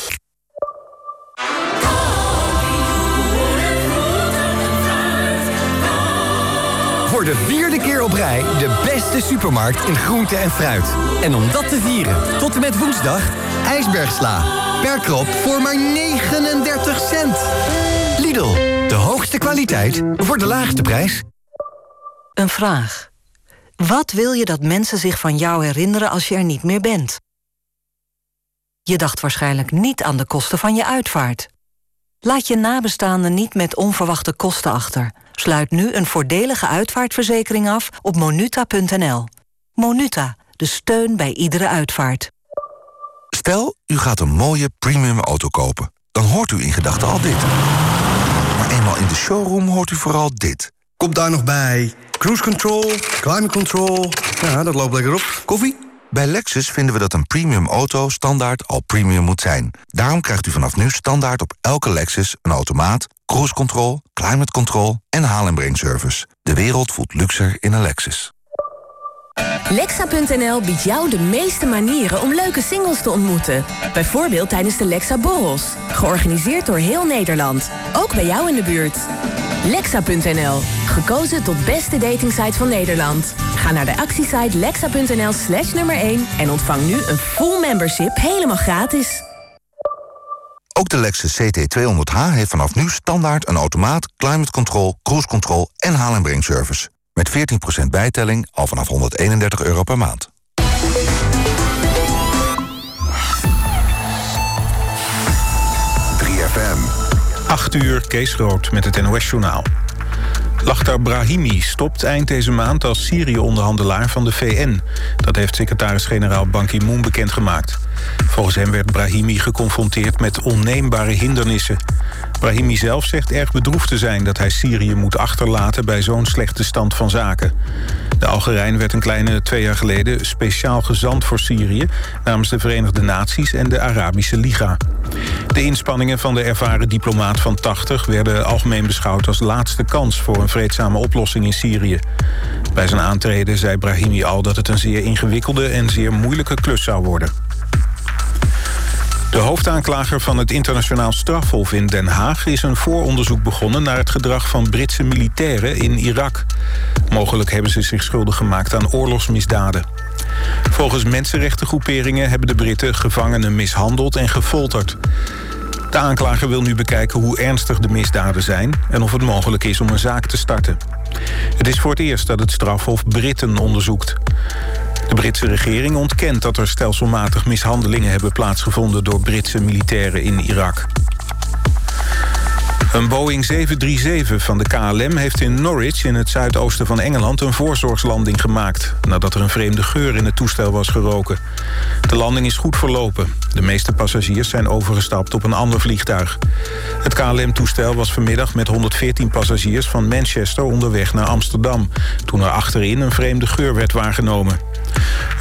Voor de vierde keer op rij de beste supermarkt in groente en fruit. En om dat te vieren, tot en met woensdag, ijsbergsla. Per krop voor maar 39 cent. Lidl, de hoogste kwaliteit voor de laagste prijs. Een vraag. Wat wil je dat mensen zich van jou herinneren als je er niet meer bent? Je dacht waarschijnlijk niet aan de kosten van je uitvaart. Laat je nabestaanden niet met onverwachte kosten achter. Sluit nu een voordelige uitvaartverzekering af op monuta.nl. Monuta, de steun bij iedere uitvaart. Stel, u gaat een mooie premium auto kopen. Dan hoort u in gedachten al dit. Maar eenmaal in de showroom hoort u vooral dit. Komt daar nog bij cruise control, climate control. Ja, dat loopt lekker op. Koffie? Bij Lexus vinden we dat een premium auto standaard al premium moet zijn. Daarom krijgt u vanaf nu standaard op elke Lexus een automaat, cruise control, climate control en haal en breng service. De wereld voelt luxer in een Lexus. Lexa.nl biedt jou de meeste manieren om leuke singles te ontmoeten. Bijvoorbeeld tijdens de Lexa Borrels. Georganiseerd door heel Nederland. Ook bij jou in de buurt. Lexa.nl. Gekozen tot beste datingsite van Nederland. Ga naar de actiesite lexa.nl slash nummer 1... en ontvang nu een full membership helemaal gratis. Ook de Lexus CT200H heeft vanaf nu standaard een automaat, climate control, cruise control en haal en breng service. Met 14% bijtelling al vanaf 131 euro per maand. FM. 8 uur, Kees Rood met het NOS-journaal. Lachtar Brahimi stopt eind deze maand als Syrië-onderhandelaar van de VN. Dat heeft secretaris-generaal Ban Ki-moon bekendgemaakt. Volgens hem werd Brahimi geconfronteerd met onneembare hindernissen. Brahimi zelf zegt erg bedroefd te zijn dat hij Syrië moet achterlaten... bij zo'n slechte stand van zaken. De Algerijn werd een kleine twee jaar geleden speciaal gezant voor Syrië... namens de Verenigde Naties en de Arabische Liga. De inspanningen van de ervaren diplomaat van 80 werden algemeen beschouwd als laatste kans voor een vreedzame oplossing in Syrië. Bij zijn aantreden zei Brahimi al dat het een zeer ingewikkelde en zeer moeilijke klus zou worden. De hoofdaanklager van het internationaal strafhof in Den Haag... is een vooronderzoek begonnen naar het gedrag van Britse militairen in Irak. Mogelijk hebben ze zich schuldig gemaakt aan oorlogsmisdaden. Volgens mensenrechtengroeperingen hebben de Britten gevangenen mishandeld en gefolterd. De aanklager wil nu bekijken hoe ernstig de misdaden zijn... en of het mogelijk is om een zaak te starten. Het is voor het eerst dat het strafhof Britten onderzoekt. De Britse regering ontkent dat er stelselmatig mishandelingen hebben plaatsgevonden door Britse militairen in Irak. Een Boeing 737 van de KLM heeft in Norwich in het zuidoosten van Engeland een voorzorgslanding gemaakt, nadat er een vreemde geur in het toestel was geroken. De landing is goed verlopen. De meeste passagiers zijn overgestapt op een ander vliegtuig. Het KLM-toestel was vanmiddag met 114 passagiers van Manchester onderweg naar Amsterdam, toen er achterin een vreemde geur werd waargenomen.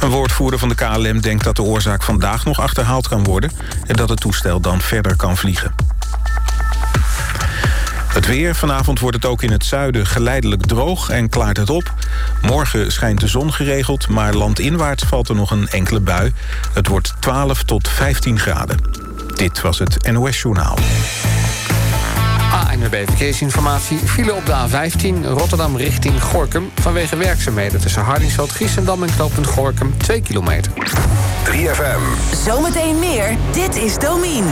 Een woordvoerder van de KLM denkt dat de oorzaak vandaag nog achterhaald kan worden... en dat het toestel dan verder kan vliegen. Het weer. Vanavond wordt het ook in het zuiden geleidelijk droog en klaart het op. Morgen schijnt de zon geregeld, maar landinwaarts valt er nog een enkele bui. Het wordt 12 tot 15 graden. Dit was het NOS Journaal. ANWB Verkeersinformatie. File op de A15 Rotterdam richting Gorkum... vanwege werkzaamheden tussen Hardingsveld, Giessendam en knooppunt Gorkum 2 kilometer. 3FM. Zometeen meer. Dit is Domien.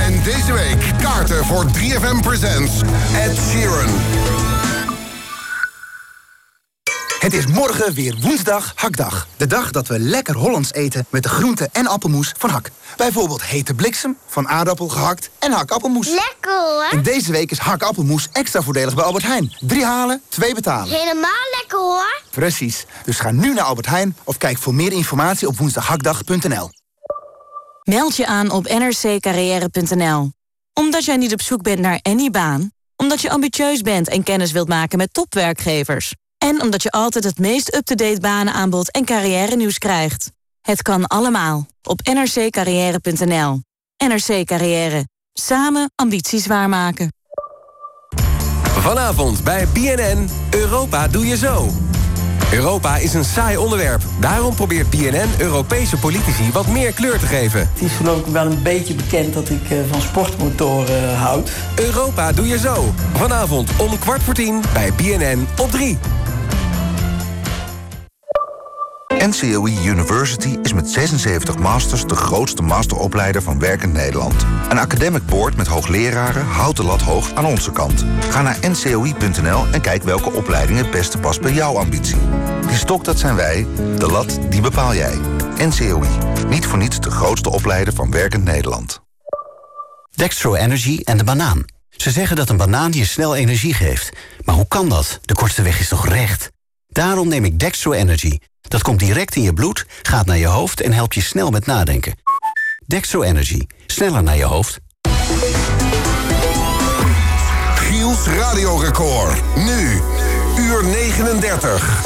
En deze week kaarten voor 3FM Presents Ed Sheeran. Het is morgen weer woensdag hakdag. De dag dat we lekker Hollands eten met de groente- en appelmoes van Hak. Bijvoorbeeld hete bliksem, van aardappel gehakt en hakappelmoes. Lekker hoor. En deze week is hakappelmoes extra voordelig bij Albert Heijn. Drie halen, twee betalen. Helemaal lekker hoor. Precies. Dus ga nu naar Albert Heijn of kijk voor meer informatie op woensdaghakdag.nl. Meld je aan op nrccarrière.nl. Omdat jij niet op zoek bent naar any baan. Omdat je ambitieus bent en kennis wilt maken met topwerkgevers. En omdat je altijd het meest up-to-date banenaanbod en carrière nieuws krijgt. Het kan allemaal op nrccarrière.nl. NRC Carrière. Samen ambities waarmaken. Vanavond bij BNN Europa doe je zo. Europa is een saai onderwerp. Daarom probeert BNN Europese politici wat meer kleur te geven. Het is geloof ik wel een beetje bekend dat ik eh, van sportmotoren eh, houd. Europa doe je zo. Vanavond om kwart voor tien bij BNN op 3. NCOE University is met 76 masters de grootste masteropleider van werkend Nederland. Een academic board met hoogleraren houdt de lat hoog aan onze kant. Ga naar ncoi.nl en kijk welke opleiding het beste past bij jouw ambitie. Die stok dat zijn wij, de lat die bepaal jij. NCOI, niet voor niets de grootste opleider van werkend Nederland. Dextro Energy en de banaan. Ze zeggen dat een banaan je snel energie geeft. Maar hoe kan dat? De kortste weg is toch recht? Daarom neem ik Dextro Energy. Dat komt direct in je bloed, gaat naar je hoofd en helpt je snel met nadenken. Dextro Energy. Sneller naar je hoofd. Giels radiorecord. Nu, uur 39.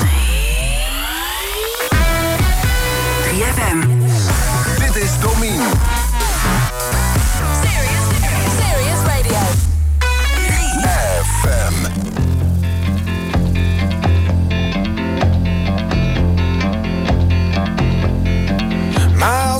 3FM.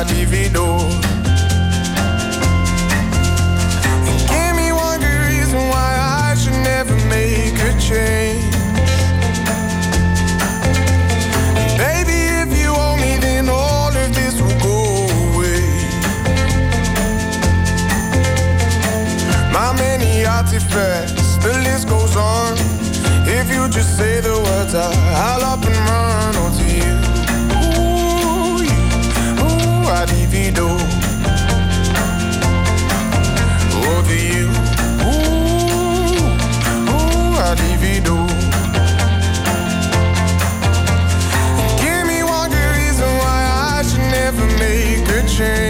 ooh, I'd leave it all. And give me one good reason why I should never make a change. Baby, if you owe me, then all of this will go away. My many artifacts, the list goes on. If you just say the words, I, I'll up and divido. Over oh, you, ooh, ooh, I divido. Give me one good reason why I should never make a change.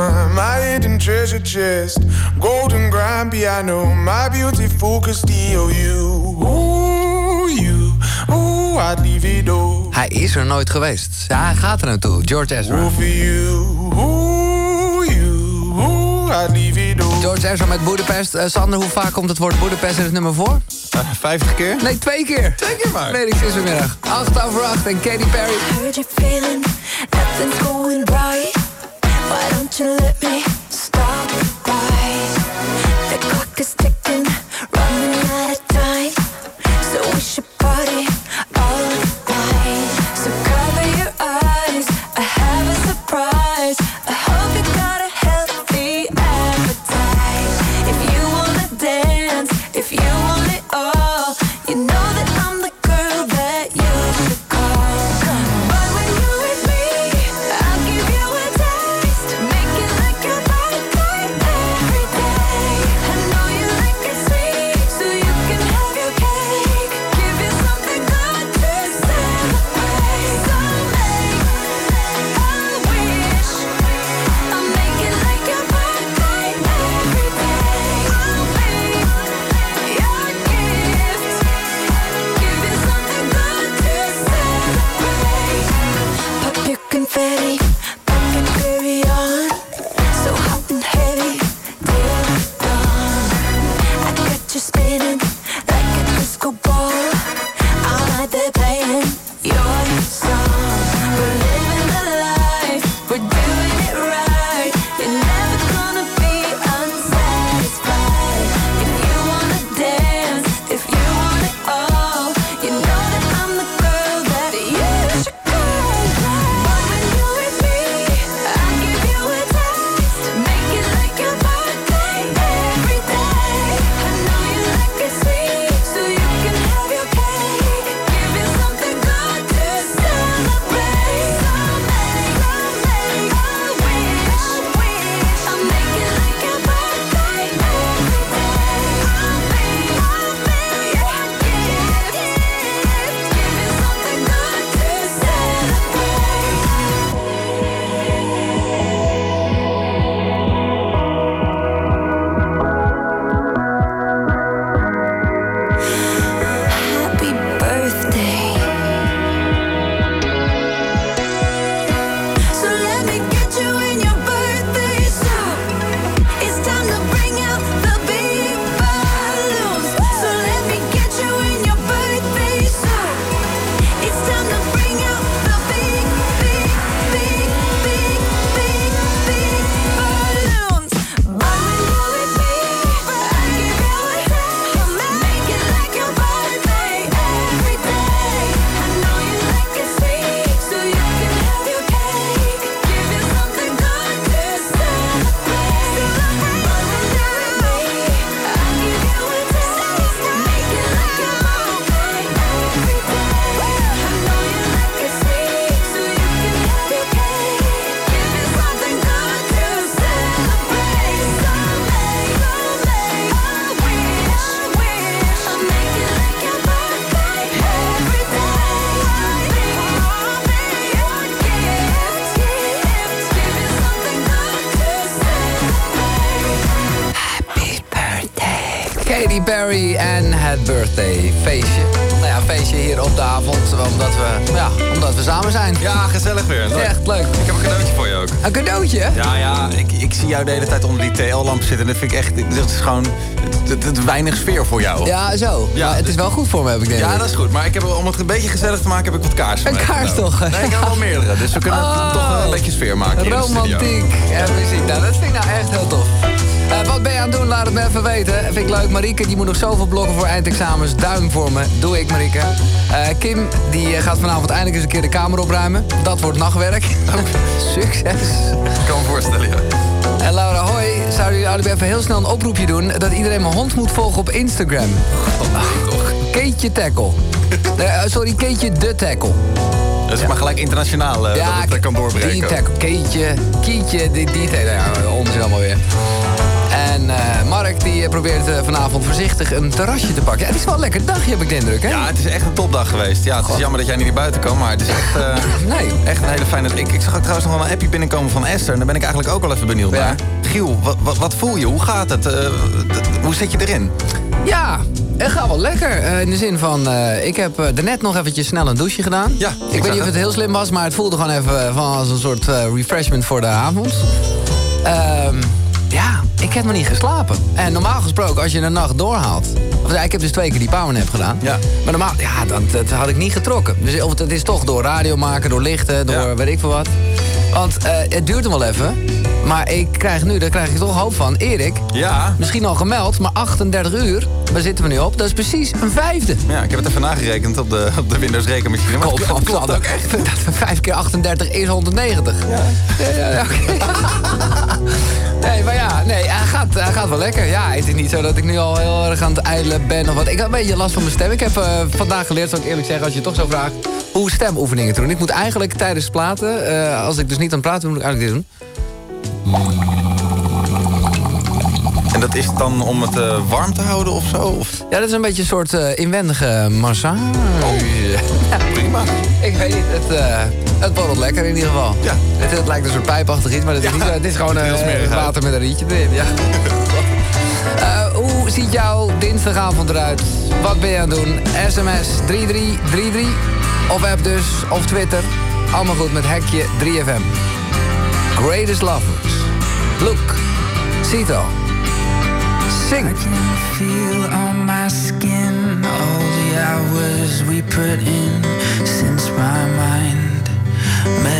My, my hidden treasure chest. Golden grand piano, my beauty focused EOU. Ooh, you, ooh, I'd leave it all. Hij is er nooit geweest. Ja, hij gaat er naartoe. George Ezra. Ooh, for you, ooh, you, ooh, I'd leave it all. George Ezra met Budapest. Eh, Sander, hoe vaak komt het woord Budapest in het nummer voor? Vijftig keer? Nee, twee keer. Twee keer maar. Weet ik gistermiddag. 8 over 8 en Katy Perry. Heard you feeling nothing's going right. You let me we samen zijn. Ja, gezellig weer. Leuk. Echt leuk. Ik heb een cadeautje voor je ook. Een cadeautje? Ja, ja, ik, ik zie jou de hele tijd onder die TL-lamp zitten. Dat vind ik echt, dat is gewoon het, het weinig sfeer voor jou. Ja, zo. Ja, maar het is wel goed voor me, heb ik denk Ja, dat is goed. Maar ik heb, om het een beetje gezellig te maken, heb ik wat kaarsen Een kaars toch? Nee, ik heb wel meerdere. Dus we kunnen Oh. toch wel een beetje sfeer maken. Romantiek en muziek. Nou, dat vind ik nou echt heel tof. Eh, wat ben je aan het doen? Laat het me even weten. Vind ik leuk. Marieke, die moet nog zoveel blokken voor eindexamens. Duim voor me. Doe ik, Marieke. Eh, Kim, die eh, gaat vanavond eindelijk eens een keer de kamer opruimen. Dat wordt nachtwerk. Succes. Ik kan me voorstellen, ja. En Laura, hoi. Zouden jullie allebei even heel snel een oproepje doen... dat iedereen mijn hond moet volgen op Instagram? Keetje Tackle. Eh, sorry, Keetje de Tackle. Dus ik mag gelijk internationaal eh, dat het eh, kan doorbreken. Die tackle, Keetje, Kietje, die, die nou ja, onzin allemaal weer. En eh, Mark die eh, probeert eh, vanavond voorzichtig een terrasje te pakken. Ja, het is wel een lekker dagje, heb ik de indruk, hè? Ja, het is echt een topdag geweest. Ja, het is jammer dat jij niet naar buiten kan, maar het is echt, nee. echt een hele fijne... Ik, ik zag ook trouwens nog wel een appje binnenkomen van Esther. En daar ben ik eigenlijk ook wel even benieuwd naar. Giel, wat, voel je? Hoe gaat het? Hoe zit je erin? Ja, het gaat wel lekker. In de zin van, ik heb uh, daarnet nog eventjes snel een douche gedaan. Ja, ik, weet niet of het heel slim was, maar het voelde gewoon even van als een soort refreshment voor de avond. Ehm, ik heb nog niet geslapen. En normaal gesproken, als je een nacht doorhaalt... Of, ja, ik heb dus twee keer die powernap gedaan. Ja. Maar normaal, ja, dat, dat had ik niet getrokken. Dus of het, is toch door radio maken, door lichten, door weet ik veel wat. Want eh, het duurt hem wel even. Maar ik krijg nu, daar krijg ik toch hoop van. Erik, Ja. misschien al gemeld, maar 38 uur, waar zitten we nu op? Dat is precies een vijfde. Ja, ik heb het even nagerekend op de, op de Windows rekenmachine. Maar klopt, klopt ook echt. Dat 5 keer 38 is 190. Ja, ja, ja. Nee, maar ja, nee, hij gaat, hij gaat wel lekker. Ja, het is niet zo dat ik nu al heel erg aan het eilen ben of wat. Ik heb een beetje last van mijn stem. Ik heb eh, vandaag geleerd, zal ik eerlijk zeggen, als je toch zo vraagt... hoe stemoefeningen te doen. Ik moet eigenlijk tijdens het praten, eh, als ik dus niet aan het praten moet ik eigenlijk dit doen. En dat is dan om het eh, warm te houden of zo? Of? Ja, dat is een beetje een soort eh, inwendige massage. Ja, prima. Ik weet niet, het, eh, het borrelt lekker in ieder geval. Ja. Het, het lijkt een soort pijpachtig iets, maar dat is Ja. niet, het is gewoon water met een rietje erin. Ja. Hoe ziet jouw dinsdagavond eruit? Wat ben je aan het doen? SMS 3333 of app dus, of Twitter. Allemaal goed met hekje 3FM. Greatest Lovers. Look. Cito. Sing. I can feel on my skin all the hours we put in since my mind met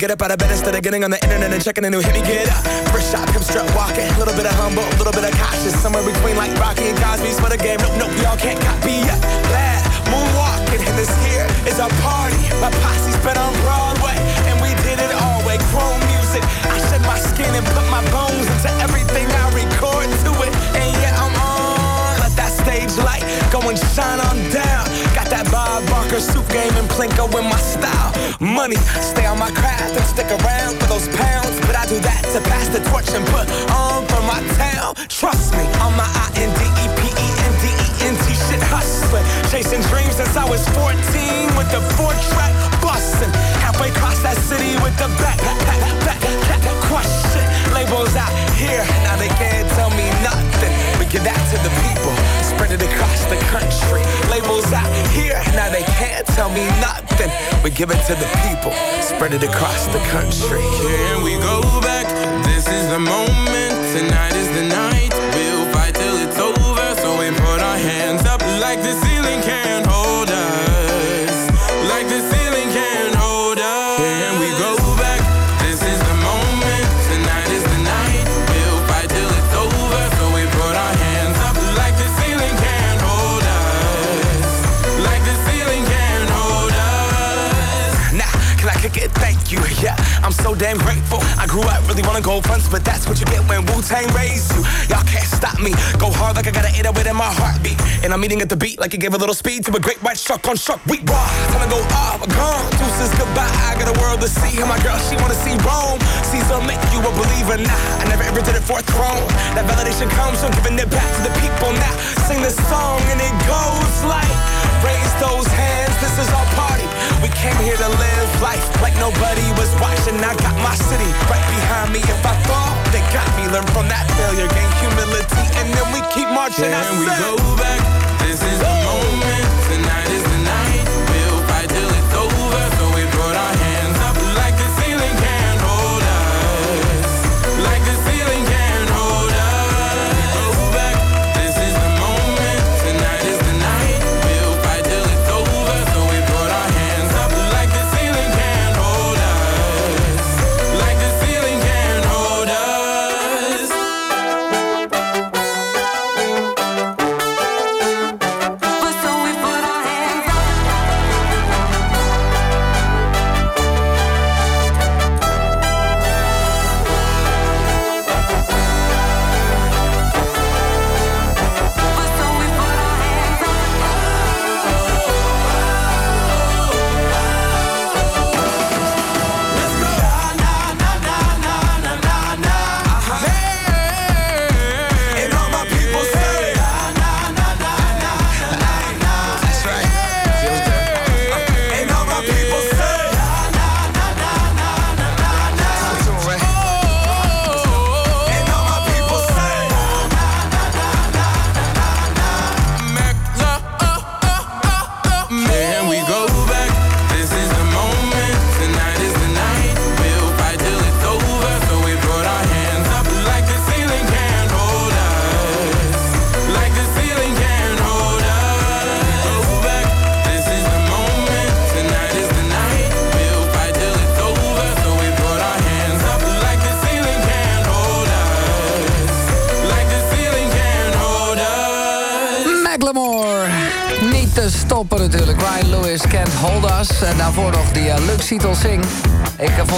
get up out of bed instead of getting on the internet and checking a new hit me get like it gave a little speed to a great white shark on shark. We raw. Time to go off, gone. Deuces goodbye. I got a world to see. And my girl, she wanna see Rome. Caesar make you a believer. Nah, I never ever did it for a throne. That validation comes from giving it back to the people. Now sing this song and it goes like, raise those hands. This is our party. We came here to live life like nobody was watching. I got my city right behind me. If I fall, they got me. Learn from that failure, gain humility, and then we keep marching. I Can we go back?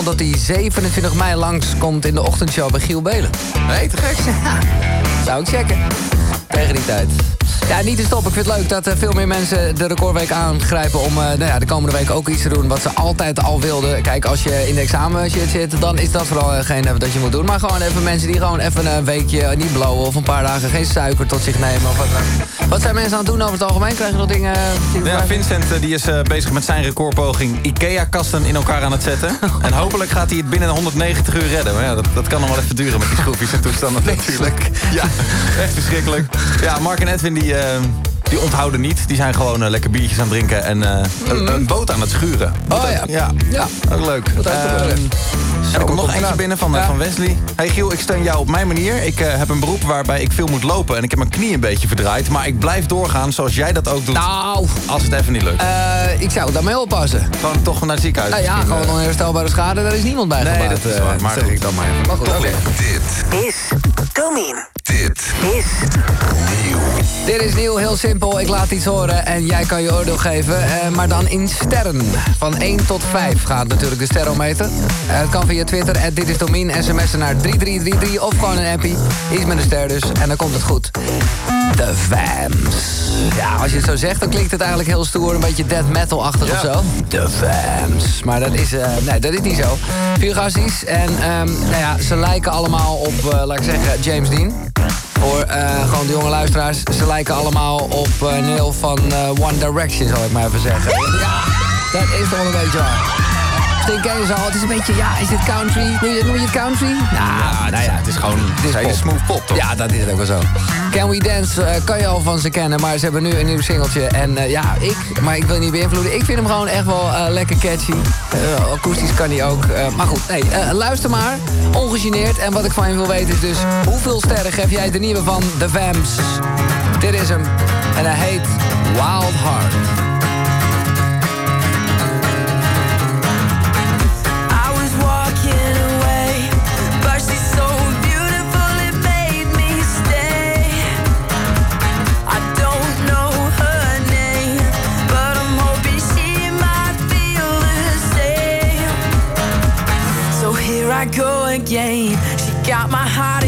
Dat die 27 mei langskomt in de ochtendshow bij Giel Belen. Nee, te gek. Ja, zou ik checken. Tegen die tijd. Ja, niet te stoppen. Ik vind het leuk dat eh, veel meer mensen de recordweek aangrijpen... om eh, nou ja, de komende week ook iets te doen wat ze altijd al wilden. Kijk, als je in de examen shit zit, dan is dat vooral eh, geen dat je moet doen. Maar gewoon even mensen die gewoon even een weekje niet blowen... of een paar dagen geen suiker tot zich nemen. Of wat, dan. Wat zijn mensen aan het doen over het algemeen? Krijg je nog dingen... die Ja, Vincent eh, die is eh, bezig met zijn recordpoging IKEA-kasten in elkaar aan het zetten. En hopelijk gaat hij het binnen 190 uur redden. Maar ja, dat, dat kan nog wel even duren met die schroefjes en toestanden natuurlijk. Ja, echt verschrikkelijk. Ja, Mark en Edwin die, eh, die onthouden niet. Die zijn gewoon eh, lekker biertjes aan het drinken en eh, een, een boot aan het schuren. Oh ja. Ja, ja. ook leuk. Wat. En er komt nog eentje binnen van, eh, van Wesley. Hey Giel, ik steun jou op mijn manier. Ik eh, heb een beroep waarbij ik veel moet lopen en ik heb mijn knie een beetje verdraaid. Maar ik blijf doorgaan zoals jij dat ook doet. Nou. Als het even niet lukt. Eh, ik zou daarmee oppassen. Gewoon toch naar het ziekenhuis. Nou ja, gewoon onherstelbare schade, daar is niemand bij Nee, gebaat, dat is waar, maar zeg ik dan maar even. Maar goed, oké. Dit is Domien. Dit is Dit is nieuw, heel simpel. Ik laat iets horen en jij kan je oordeel geven. eh, maar dan in sterren. Van 1 tot 5 gaat natuurlijk de sterrometer. Eh, het kan via Twitter, at dit is Domien. sms'en naar 3333 of gewoon een appie. Iets met een ster dus. En dan komt het goed. De Vams. Ja, als je het zo zegt, dan klinkt het eigenlijk heel stoer. Een beetje death metal-achtig of zo. De Vams. Maar dat is, eh, nee, dat is niet zo. Vier gasties. En ehm, nou ja, ze lijken allemaal op, laat ik zeggen, James Dean. Voor eh, gewoon de jonge luisteraars. Ze lijken allemaal op eh Neil van eh, One Direction, zal ik maar even zeggen. Ja, dat is toch wel een beetje waar. Je ze al. Het is een beetje, ja, is dit country? Noem je, noem je het country? Nou, nou ja, het is gewoon... Is smooth pop, toch? Ja, dat is het ook wel zo. Can We Dance eh, kan je al van ze kennen, maar ze hebben nu een nieuw singeltje. En eh, ja, ik, maar ik wil niet beïnvloeden. Ik vind hem gewoon echt wel eh, lekker catchy. Akoestisch kan hij ook. Maar goed, nee, luister maar. Ongegeneerd. En wat ik van je wil weten is dus... hoeveel sterren geef jij de nieuwe van The Vamps? Dit is hem. En hij heet Wild Heart. Again. She got my heart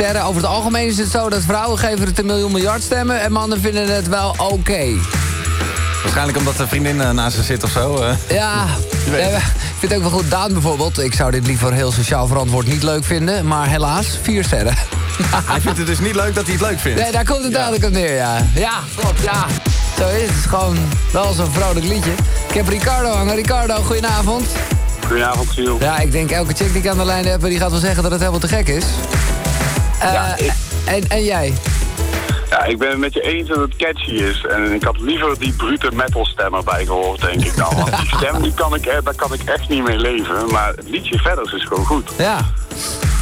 sterren, over het algemeen is het zo dat vrouwen geven het een miljoen miljard stemmen en mannen vinden het wel oké. Waarschijnlijk omdat de vriendin eh, naast ze zit of zo. eh. Ja, nee, ik vind het ook wel goed. Daan bijvoorbeeld, ik zou dit liever heel sociaal verantwoord niet leuk vinden, maar helaas, vier sterren. Hij vindt het dus niet leuk dat hij het leuk vindt. Nee, daar komt het dadelijk op neer, ja. Ja, klopt, ja. Zo is het. Het is gewoon wel zo'n vrolijk liedje. Ik heb Ricardo hangen. Ricardo, goedenavond. Goedenavond, Giel. Ja, ik denk elke chick die ik aan de lijn heb, die gaat wel zeggen dat het helemaal te gek is. Eh, Ja, ik- en, en jij? Ja, ik ben het met je eens dat het catchy is. En ik had liever die brute metal stem erbij gehoord, denk ik dan. Want die stem, die kan ik, eh, daar kan ik echt niet mee leven. Maar het liedje verder is gewoon goed. Ja.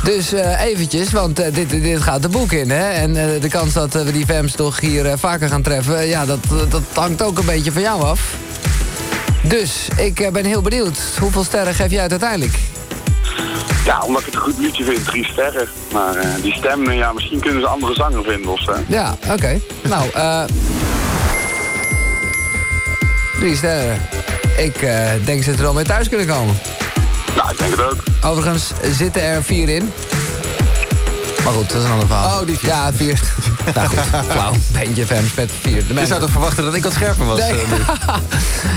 Dus eh, eventjes, want eh, dit, dit gaat de boek in, hè? En eh, de kans dat eh, we die fans toch hier eh, vaker gaan treffen... ja, dat, dat hangt ook een beetje van jou af. Dus, ik eh, ben heel benieuwd. Hoeveel sterren geef jij uiteindelijk? Ja, omdat ik het een goed liedje vind, drie sterren. Maar eh, die stem, eh, ja, misschien kunnen ze andere zanger vinden of zo. Ja, oké. Nou, eh... Drie sterren. Ik eh, denk ze er wel mee thuis kunnen komen. Nou, ik denk het ook. Overigens zitten er vier in. Maar goed, dat is een ander verhaal. Oh, die vier. Ja, vier. nou goed, flauw. Bandje fans met vier. De Je zou toch verwachten dat ik wat scherper was? Nee. eh, nu?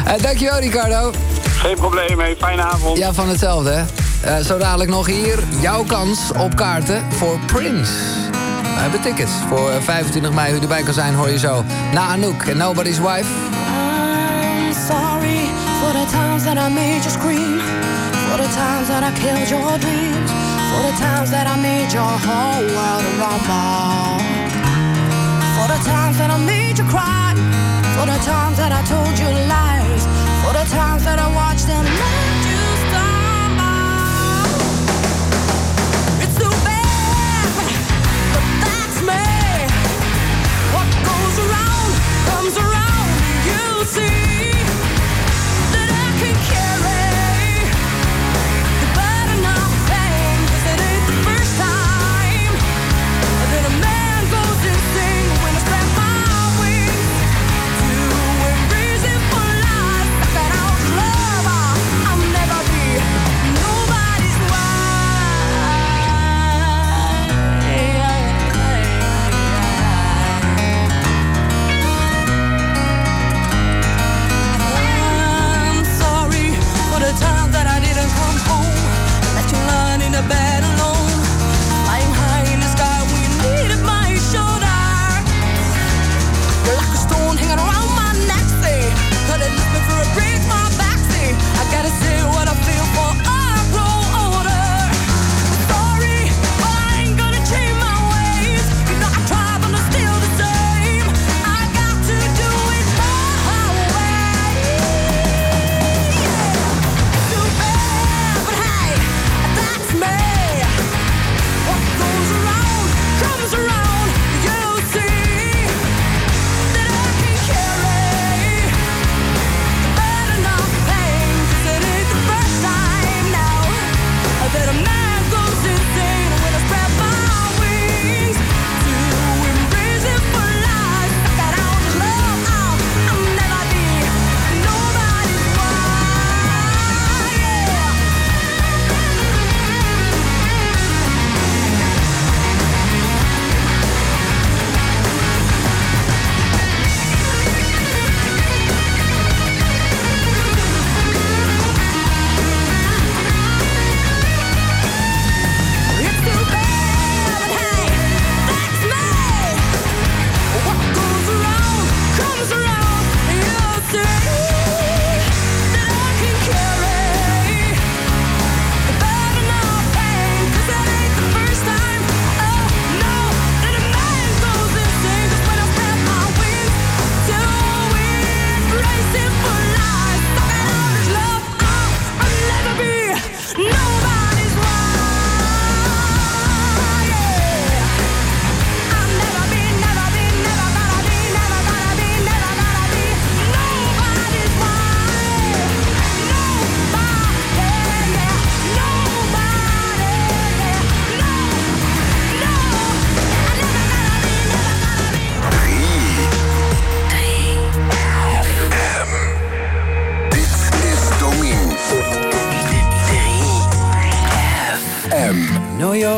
Eh, dankjewel, Ricardo. Geen probleem, hè. Fijne avond. Ja, van hetzelfde. hè. Eh, zo dadelijk nog hier jouw kans op kaarten voor Prince. We hebben tickets. Voor eh, 25 mei, hoe erbij kan zijn, hoor je zo. Na Anouk en Nobody's Wife. I'm sorry for the times that I made you scream, for the times that I killed your dreams, for the times that I made your whole world a rumble, for the times that I made you cry, for the times that I told you lies, for the times that I watched and let see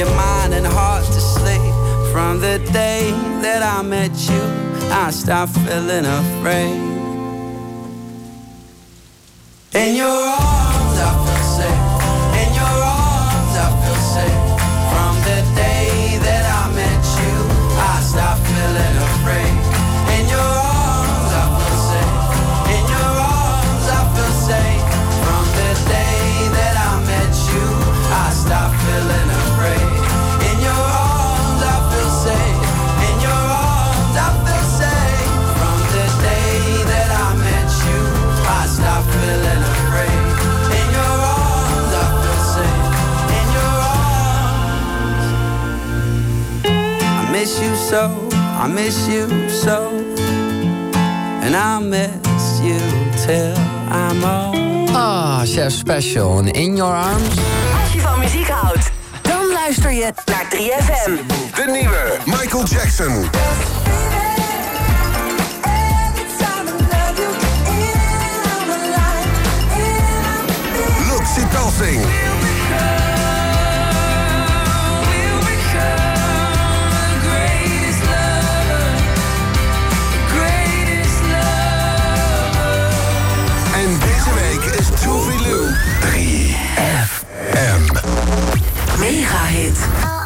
Your mind, and heart to sleep. From the day that I met you, I stopped feeling afraid. In your arms, so. I miss you so. And I'll miss you till I'm old. Ah, Chef Special. En In Your Arms. Als je van muziek houdt, dan luister je naar 3FM. De nieuwe Michael Jackson. Luxy Dancing. Mega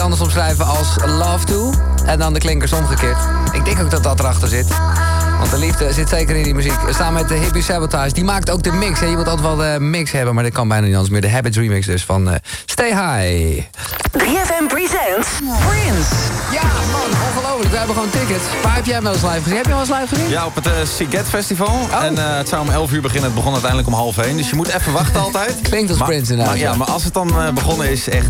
Anders omschrijven als Love To. En dan de klinkers omgekeerd. Ik denk ook dat dat erachter zit. Want de liefde zit zeker in die muziek. Samen met de Hippie Sabotage. Die maakt ook de mix. Hè. Je moet altijd wel de mix hebben, maar dat kan bijna niet anders meer. De Habits remix dus van eh, Stay High. 3FM presents Prince. Ja, man, ongelooflijk. We hebben gewoon tickets. Waar heb jij wel eens live gezien? Heb je wel eens live gezien? Ja, op het uh, Siget Festival. En eh, het zou om 11 uur beginnen. Het begon uiteindelijk om half 1. Dus je moet even wachten altijd. Klinkt als Maar- Prince inderdaad, maar, ja, maar als het dan begonnen is, echt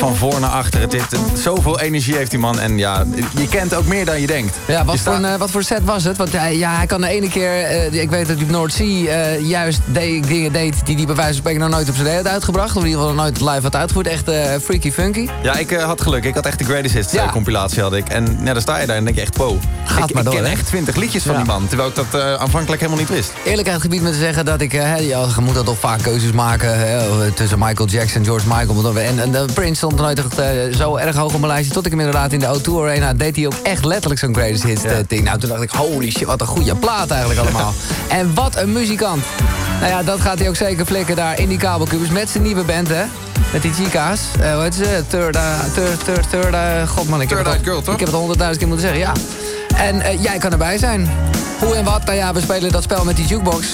van voor naar achter. Het, heeft- het- zoveel energie heeft die man. En ja, je kent ook meer dan je denkt. Ja, wat voor, een, eh, wat voor set was het? Want hij, ja, hij kan de ene keer... eh, ik weet dat hij op Noordzee eh juist de, dingen deed... die hij bij wijze van spreken nog nooit op CD had uitgebracht. Of in ieder geval nog nooit live had uitgevoerd. Echt eh, freaky funky. Ja, ik eh, had geluk. Ik had echt de Greatest Hits Ja. eh, compilatie had ik. En ja, dan sta je daar en denk je echt, wow. Gaat ik, maar ik door, ken hè? echt 20 liedjes van die man. Terwijl ik dat eh, aanvankelijk helemaal niet wist. Eerlijkheid gebied met te zeggen dat ik... eh, hè, ja, je moet dan toch vaak keuzes maken hè, tussen Michael Jackson en George Michael. En, en de Prince stond nooit echt, eh, zo erg hoog op mijn lijstje. Tot ik hem inderdaad in de O2 Arena deed hij ook echt letterlijk zo'n greatest hits eh, ding. Nou, toen dacht ik, holy shit, wat een goede plaat eigenlijk allemaal. en wat een muzikant. Nou ja, dat gaat hij ook zeker flikken daar in die kabelcubus met zijn nieuwe band, hè. Met die chica's. Eh hoe heet ze? Turda, tur, tur, turda, god man, ik heb, het Third al, Girl, toch? ik heb het honderdduizend keer moeten zeggen, ja. En eh, jij kan erbij zijn. Hoe en wat? Nou ja, we spelen dat spel met die jukebox.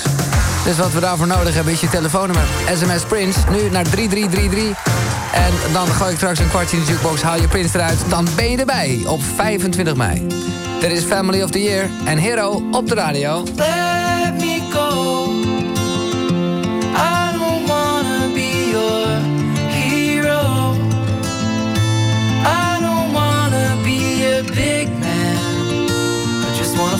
Dus wat we daarvoor nodig hebben is je telefoonnummer. SMS Prince, nu naar 3333. En dan gooi ik straks een kwartje in de jukebox, haal je Prince eruit. Dan ben je erbij op 25 mei. Dit is Family of the Year en Hero op de radio.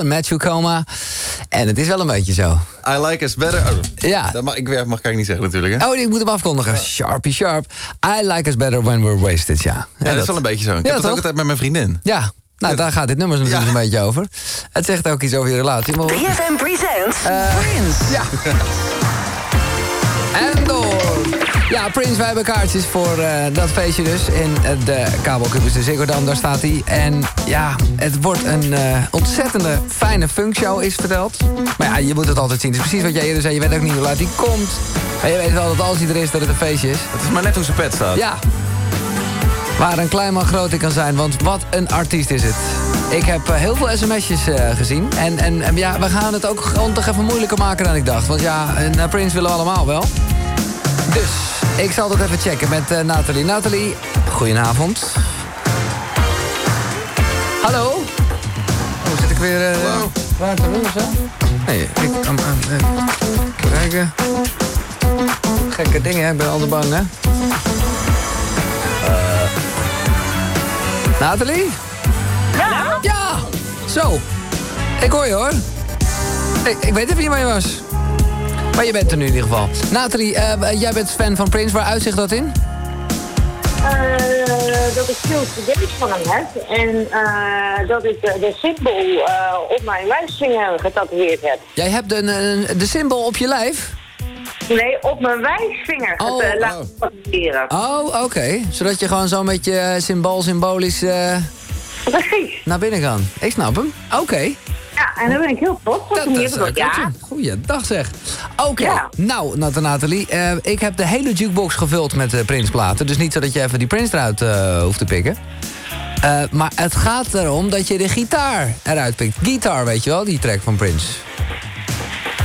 En Matthew Coma. En het is wel een beetje zo. I like us better. Oh, Ja. Dat mag ik, weer- mag ik eigenlijk niet zeggen natuurlijk, hè? Oh, ik moet hem afkondigen. Sharpie sharp. I like us better when we're wasted, ja. Ja, dat is wel een beetje zo. Ik Ja, heb het ook altijd met mijn vriendin. Ja, nou daar gaat dit nummer natuurlijk een beetje over. Het zegt ook iets over je relatie. Maar... 3FM presents Eh, Prince. Ja. En door. Ja, Prince, wij hebben kaartjes voor eh, dat feestje dus. In eh, de kabelcubus de Ziggo daar staat hij. En ja, het wordt een eh, ontzettende fijne funkshow, is verteld. Maar ja, je moet het altijd zien. Het is precies wat jij eerder zei. Je weet ook niet hoe laat hij komt. Maar je weet wel dat als hij er is, dat het een feestje is. Het is maar net hoe zijn pet staat. Ja. Waar een klein man groot in kan zijn, want wat een artiest is het. Ik heb eh, heel veel sms'jes eh, gezien. En, en, en ja, we gaan het ook gewoon toch even moeilijker maken dan ik dacht. Want ja, een Prince willen we allemaal wel. Dus, ik zal dat even checken met Nathalie. Nathalie, goedenavond. Hallo? Oh, zit ik weer... eh waar te of zo? Nee, ik... am- am- eh, kijken. Gekke dingen, hè? ik ben altijd bang, hè? Nathalie? Ja? Ja! Zo. Ik hoor je hoor. Ik, ik weet even niet waar je was. Maar je bent er nu in ieder geval. Nathalie, eh, jij bent fan van Prince. Waar uitzicht dat in? Eh, dat ik veel cd's van hem heb. En eh, dat ik de, symbool eh, op mijn wijsvinger getatoeëerd heb. Jij hebt een, een- de symbool op je lijf? Nee, op mijn wijsvinger Oh, eh, laten tatoeëren. Oh, oké. Zodat je gewoon zo'n beetje eh, symbool, symbolisch eh, Precies. naar binnen kan. Ik snap hem. Oké. Ja, en daar ben ik heel trots op. Dat is kutje. ja. Goeiedag zeg. Oké, nou Nat- Nathalie, eh, ik heb de hele jukebox gevuld met eh Prince platen. Dus niet zo dat je even die Prince eruit eh, hoeft te pikken. Eh, maar het gaat erom dat je de gitaar eruit pikt. Guitar, weet je wel, die track van Prince.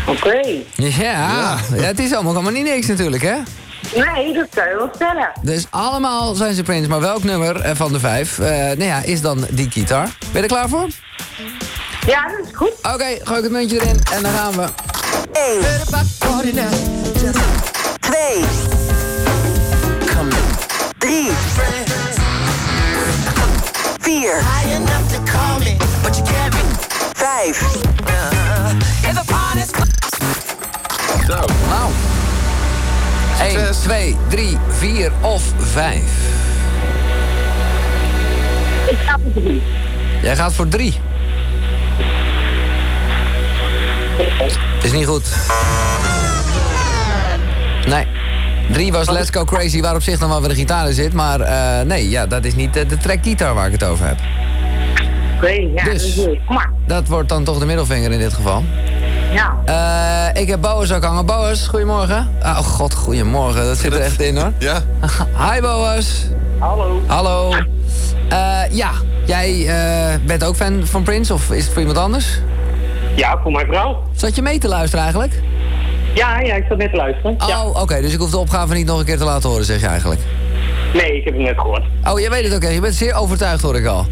Oké. Ja, ja, het is allemaal, allemaal niet niks natuurlijk, hè? Nee, dat kan je wel stellen. Dus allemaal zijn ze Prince, maar welk nummer van de vijf eh, nou ja, is dan die gitaar? Ben je er klaar voor? Ja, dat is goed. Oké, gooi ik het muntje erin en dan gaan we. 1. 2. 3. 4. 5. Zo. Nou. 1, 2, 3, 4 of 5. Ik ga voor drie. Jij gaat voor 3. Is niet goed. Nee. 3 was Let's Go Crazy, waar op zich dan wel weer de gitaar in zit. Maar eh, nee, ja, dat is niet eh, de track gitaar waar ik het over heb. Oké, ja, dat is Dus, goed. Kom maar. dat wordt dan toch de middelvinger in dit geval. Ja. Eh, ik heb Boas ook hangen. Boas, goedemorgen. Oh god, goedemorgen. Dat zit er echt in hoor. Ja. Hi Boas. Hallo. Hallo. Eh, ja, jij eh, bent ook fan van Prince of is het voor iemand anders? Ja, voor mijn vrouw. Zat je mee te luisteren eigenlijk? Ja, ja, ik zat net te luisteren. Ja. Oh, oké, dus ik hoef de opgave niet nog een keer te laten horen, zeg je eigenlijk. Nee, ik heb het net gehoord. Oh, jij weet het ook, hè? je bent zeer overtuigd hoor ik al.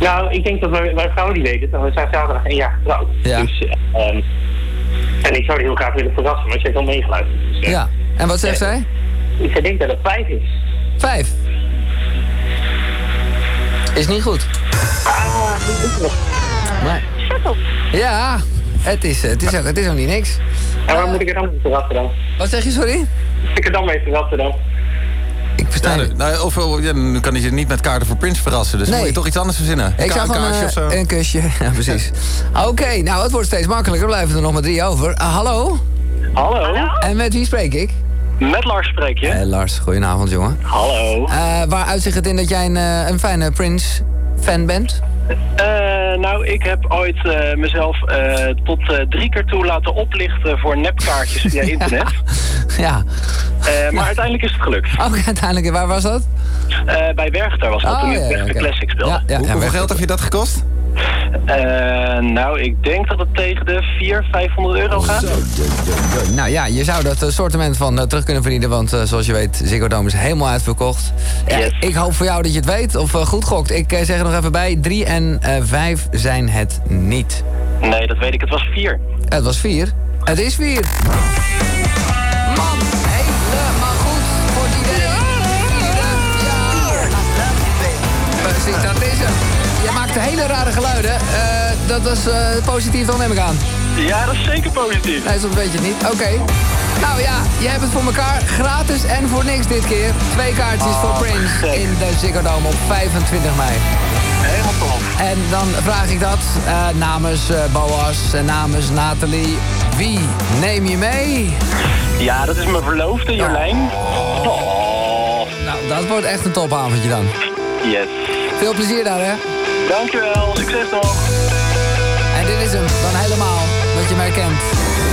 Nou, ik denk dat mijn, mijn vrouw die weet het. We zijn zaterdag een jaar getrouwd. Ja. Dus, eh, ehm, en ik zou die heel graag willen verrassen, maar ze heeft al meegeluisterd. Dus, eh, Ja, en wat zegt eh, zij? Ik denk dat het vijf is. Vijf. Is niet goed. Ah, niet goed nog. Ja, het is, het, is ook, het is ook niet niks. En waar moet ik er dan mee verrassen dan? Wat zeg je, sorry? Ik er dan mee verrassen dan? Ik versta Ja, nou, of, of- ja, nu kan hij je niet met kaarten voor Prince verrassen. Dus Nee. moet je toch iets anders verzinnen. Ik Ka- zou een gewoon kaarsje of eh, zo. een kusje. Ja, precies. Oké, nou het wordt steeds makkelijker. Er blijven er nog maar drie over. Ah, hallo? Hallo? En met wie spreek ik? Met Lars spreek je. Eh, Lars, goedenavond jongen. Hallo. Eh, waar uitzicht het in dat jij een, eh, een fijne Prince-fan bent? Eh, nou, ik heb ooit eh, mezelf eh, tot eh, drie keer toe laten oplichten voor nepkaartjes via internet. Ja. Eh, maar uiteindelijk is het gelukt. Oké, uiteindelijk. Waar was dat? Eh, bij Werchter was dat Oh, toen ik ja, Werchter oké. Classic speelde. Ja, ja, Hoe- ja, hoeveel geld heb je dat gekost? Eh, nou, ik denk dat het tegen de 400, 500 euro gaat. Nou ja, je zou dat assortiment van eh, terug kunnen verdienen, want eh, zoals je weet, Ziggo Dome is helemaal uitverkocht. Ja, Ik hoop voor jou dat je het weet of goed gokt. Ik zeg er nog even bij, 3 en 5 zijn het niet. Nee, dat weet ik. Het was 4. Het was 4. Het is 4. Is rare geluiden. Eh, dat was eh, positief, dan neem ik aan. Ja, dat is zeker positief. Nee, soms weet je het niet. Oké. Nou ja, je hebt het voor elkaar. Gratis en voor niks dit keer. Twee kaartjes Oh, voor Prince gek. in de Ziggo Dome op 25 mei. Helemaal top. En dan vraag ik dat eh, namens Boas en namens Nathalie. Wie neem je mee? Ja, dat is mijn verloofde, Jolijn. Oh. Nou, dat wordt echt een topavondje dan. Yes. Veel plezier daar, hè? Dankjewel, succes nog. En dit is hem dan helemaal, wat je mij kent.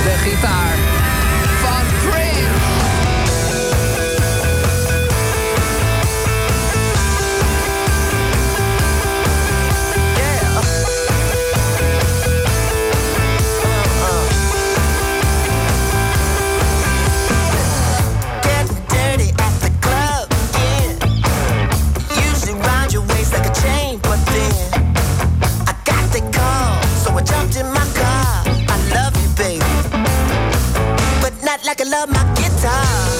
De gitaar call, jumped in my car. I love you, baby, but not like I love my guitar.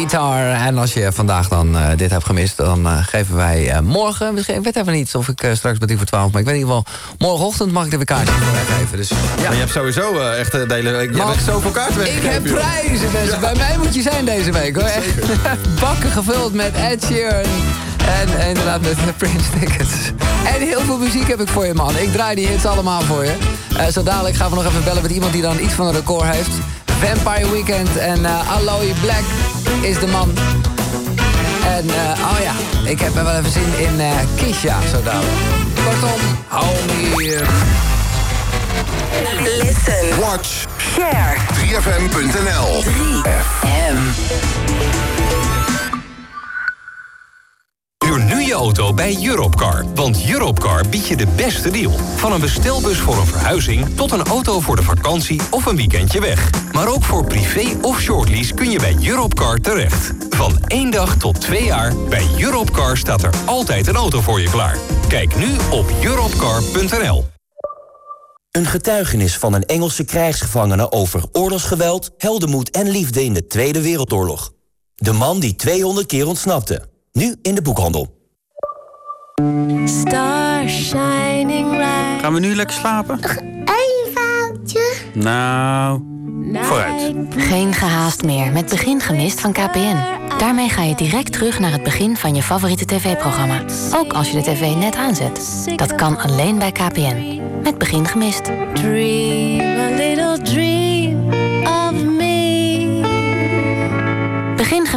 Gitaar. En als je vandaag dan eh, dit hebt gemist, dan eh, geven wij eh, morgen... Misschien, ik weet even niet of ik straks met u voor 12, maar ik weet in ieder geval... morgenochtend mag ik weer kaartjes weggeven. Dus, ja. Maar je hebt sowieso echt de hele week... Je hebt zoveel kaarten Ik weggegeven. heb joh. prijzen, mensen. Bij mij moet je zijn deze week, hoor. Echt. Bakken gevuld met Ed Sheeran. En inderdaad met Prince tickets. En heel veel muziek heb ik voor je, man. Ik draai die hits allemaal voor je. Eh, zo dadelijk gaan we nog even bellen met iemand die dan iets van een record heeft. Vampire Weekend en Aloe Black is de man. En eh, oh ja, ik heb er wel even zin in eh Kisha zo dadelijk. Kortom, hou me hier. Listen. Watch. Share. 3fm.nl 3FM. Auto bij Europcar. Want Europcar biedt je de beste deal. Van een bestelbus voor een verhuizing... tot een auto voor de vakantie of een weekendje weg. Maar ook voor privé of shortlease kun je bij Europcar terecht. Van één dag tot twee jaar, bij Europcar staat er altijd een auto voor je klaar. Kijk nu op europcar.nl. Een getuigenis van een Engelse krijgsgevangene over oorlogsgeweld, heldenmoed en liefde in de Tweede Wereldoorlog. De man die 200 keer ontsnapte. Nu in de boekhandel. Star shining bright. Gaan we nu lekker slapen? Een foutje. Nou, vooruit. Geen gehaast meer met Begin Gemist van KPN. Daarmee ga je direct terug naar het begin van je favoriete tv-programma. Ook als je de tv net aanzet. Dat kan alleen bij KPN. Met Begin Gemist. Dream a little dream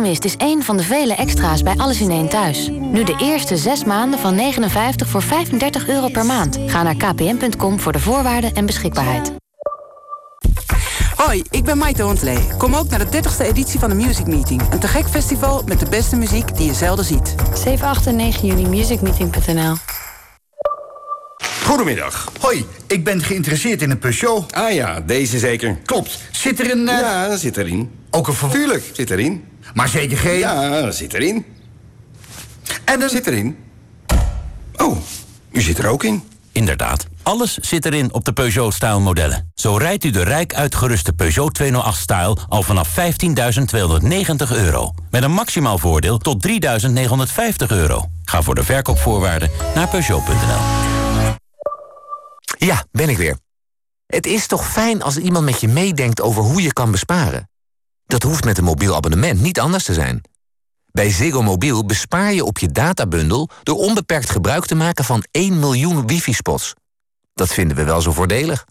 Gemist is één van de vele extra's bij Alles in één thuis. Nu de eerste zes maanden van 59 voor 35 euro per maand. Ga naar kpn.com voor de voorwaarden en beschikbaarheid. Hoi, ik ben Maite Ontlee. Kom ook naar de 30ste editie van de Music Meeting. Een te gek festival met de beste muziek die je zelden ziet. 7, 8 en 9 juni musicmeeting.nl Goedemiddag. Hoi, ik ben geïnteresseerd in een Peugeot. Ah ja, deze zeker. Klopt. Zit er een... eh, Ja, dat zit erin. Ook een. Tuurlijk, zit erin. Maar zeker geen... Ja, dat zit erin. En een... Zit erin. Oh, u zit er ook in. Inderdaad, alles zit erin op de Peugeot-stijl modellen. Zo rijdt u de rijk uitgeruste Peugeot 208-stijl al vanaf 15.290 euro. Met een maximaal voordeel tot 3.950 euro. Ga voor de verkoopvoorwaarden naar Peugeot.nl. Ja, ben ik weer. Het is toch fijn als iemand met je meedenkt over hoe je kan besparen. Dat hoeft met een mobiel abonnement niet anders te zijn. Bij Ziggo Mobiel bespaar je op je databundel... door onbeperkt gebruik te maken van 1 miljoen wifi-spots. Dat vinden we wel zo voordelig.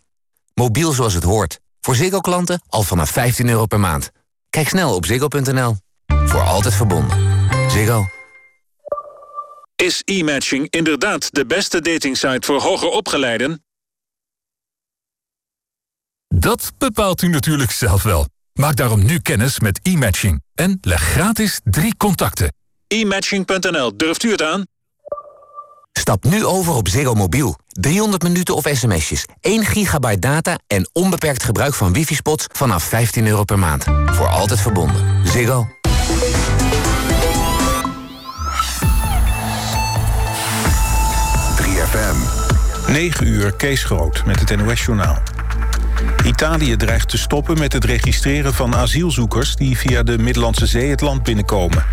Mobiel zoals het hoort. Voor Ziggo-klanten al vanaf 15 euro per maand. Kijk snel op ziggo.nl. Voor altijd verbonden. Ziggo. Is e-matching inderdaad de beste datingsite voor hoger opgeleiden? Dat bepaalt u natuurlijk zelf wel. Maak daarom nu kennis met e-matching en leg gratis drie contacten. e-matching.nl, durft u het aan? Stap nu over op Ziggo Mobiel. 300 minuten of sms'jes, 1 gigabyte data... en onbeperkt gebruik van wifi-spots vanaf 15 euro per maand. Voor altijd verbonden. Ziggo. FM. 9 uur, Kees Groot met het NOS-journaal. Italië dreigt te stoppen met het registreren van asielzoekers... die via de Middellandse Zee het land binnenkomen.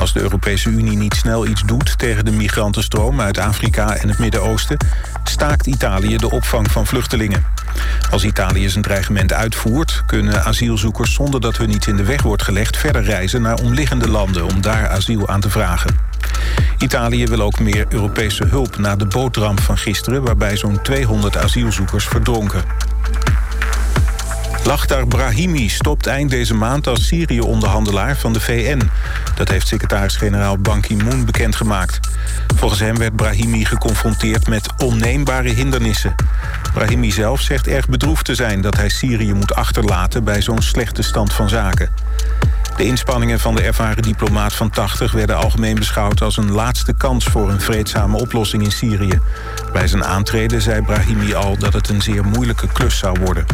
Als de Europese Unie niet snel iets doet tegen de migrantenstroom... uit Afrika en het Midden-Oosten... staakt Italië de opvang van vluchtelingen. Als Italië zijn dreigement uitvoert... kunnen asielzoekers zonder dat hun iets in de weg wordt gelegd... verder reizen naar omliggende landen om daar asiel aan te vragen. Italië wil ook meer Europese hulp na de bootramp van gisteren... waarbij zo'n 200 asielzoekers verdronken. Lachtar Brahimi stopt eind deze maand als Syrië-onderhandelaar van de VN. Dat heeft secretaris-generaal Ban Ki-moon bekendgemaakt. Volgens hem werd Brahimi geconfronteerd met onneembare hindernissen. Brahimi zelf zegt erg bedroefd te zijn dat hij Syrië moet achterlaten... bij zo'n slechte stand van zaken. De inspanningen van de ervaren diplomaat van 80 werden algemeen beschouwd als een laatste kans voor een vreedzame oplossing in Syrië. Bij zijn aantreden zei Brahimi al dat het een zeer moeilijke klus zou worden.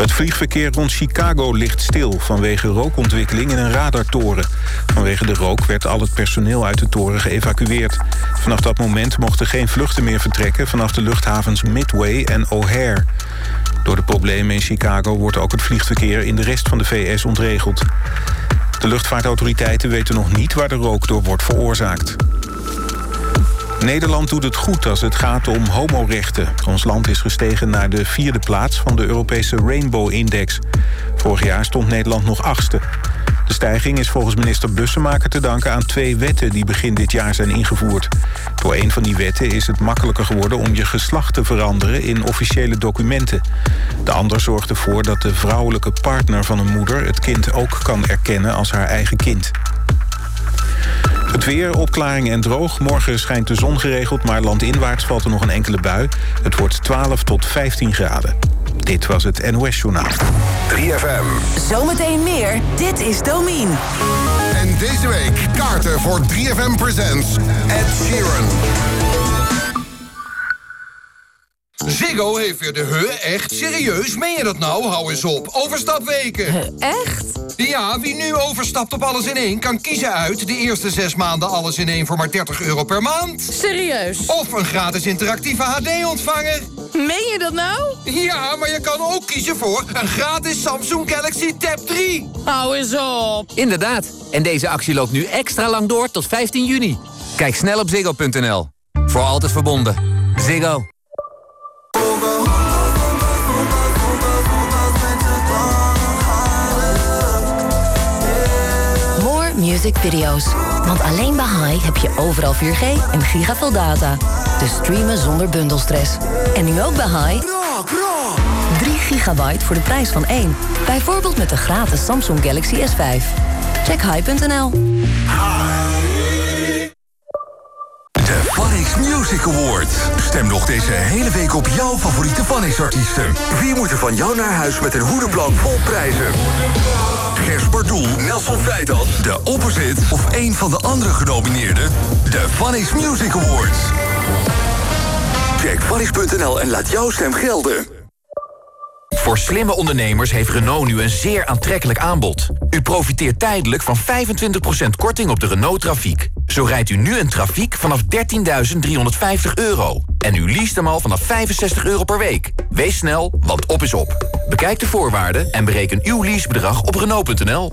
Het vliegverkeer rond Chicago ligt stil vanwege rookontwikkeling in een radartoren. Vanwege de rook werd al het personeel uit de toren geëvacueerd. Vanaf dat moment mochten geen vluchten meer vertrekken vanaf de luchthavens Midway en O'Hare. Door de problemen in Chicago wordt ook het vliegverkeer in de rest van de VS ontregeld. De luchtvaartautoriteiten weten nog niet waar de rook door wordt veroorzaakt. Nederland doet het goed als het gaat om homorechten. Ons land is gestegen naar de vierde plaats van de Europese Rainbow Index. Vorig jaar stond Nederland nog achtste. De stijging is volgens minister Bussemaker te danken aan twee wetten... die begin dit jaar zijn ingevoerd. Door een van die wetten is het makkelijker geworden om je geslacht te veranderen... in officiële documenten. De ander zorgt ervoor dat de vrouwelijke partner van een moeder... het kind ook kan erkennen als haar eigen kind. Het weer, opklaring en droog. Morgen schijnt de zon geregeld, maar landinwaarts valt er nog een enkele bui. Het wordt 12 tot 15 graden. Dit was het NOS Journaal. 3FM. Zometeen meer. Dit is Domien. En deze week kaarten voor 3FM Presents Ed Sheeran. Ziggo heeft weer de he echt serieus. Meen je dat nou? Hou eens op. Overstapweken. echt? Ja, wie nu overstapt op alles in één... kan kiezen uit de eerste zes maanden alles in één... voor maar 30 euro per maand. Serieus? Of een gratis interactieve HD-ontvanger. Meen je dat nou? Ja, maar je kan ook kiezen voor een gratis Samsung Galaxy Tab 3. Hou eens op. Inderdaad. En deze actie loopt nu extra lang door tot 15 juni. Kijk snel op ziggo.nl. Voor altijd verbonden. Ziggo. Music video's. Want alleen bij High heb je overal 4G en gigaveel data. Dus streamen zonder bundelstress. En nu ook bij High. 3 gigabyte voor de prijs van 1. Bijvoorbeeld met de gratis Samsung Galaxy S5. Check high.nl. De Music Awards. Stem nog deze hele week op jouw favoriete Phonics-artiesten. Wie moet er van jou naar huis met een hoedenplank vol prijzen? Gers Bardoel, Nelson Vrijtad, The Opposite of een van de andere genomineerden? De Phonics Music Awards. Check phonics.nl en laat jouw stem gelden. Voor slimme ondernemers heeft Renault nu een zeer aantrekkelijk aanbod. U profiteert tijdelijk van 25% korting op de Renault Trafiek. Zo rijdt u nu een Trafiek vanaf 13.350 euro. En u leest hem al vanaf 65 euro per week. Wees snel, want op is op. Bekijk de voorwaarden en bereken uw leasebedrag op Renault.nl.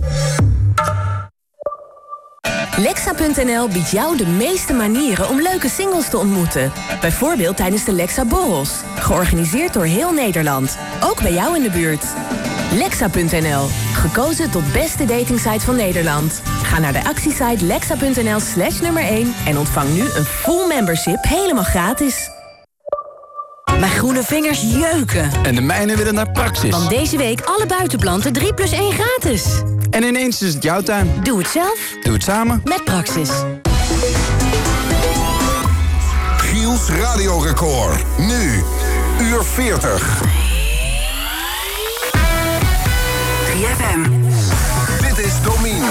Lexa.nl biedt jou de meeste manieren om leuke singles te ontmoeten. Bijvoorbeeld tijdens de Lexa Borrels. Georganiseerd door heel Nederland. Ook bij jou in de buurt. Lexa.nl. Gekozen tot beste datingsite van Nederland. Ga naar de actiesite lexa.nl slash nummer 1... en ontvang nu een full membership helemaal gratis. Mijn groene vingers jeuken. En de mijne willen naar Praxis. Want deze week alle buitenplanten 3 plus 1 gratis. En ineens is het jouw tuin. Doe het zelf. Doe het samen. Met Praxis. Giels radiorecord. Nu, uur 40. 3FM. Dit is Domien.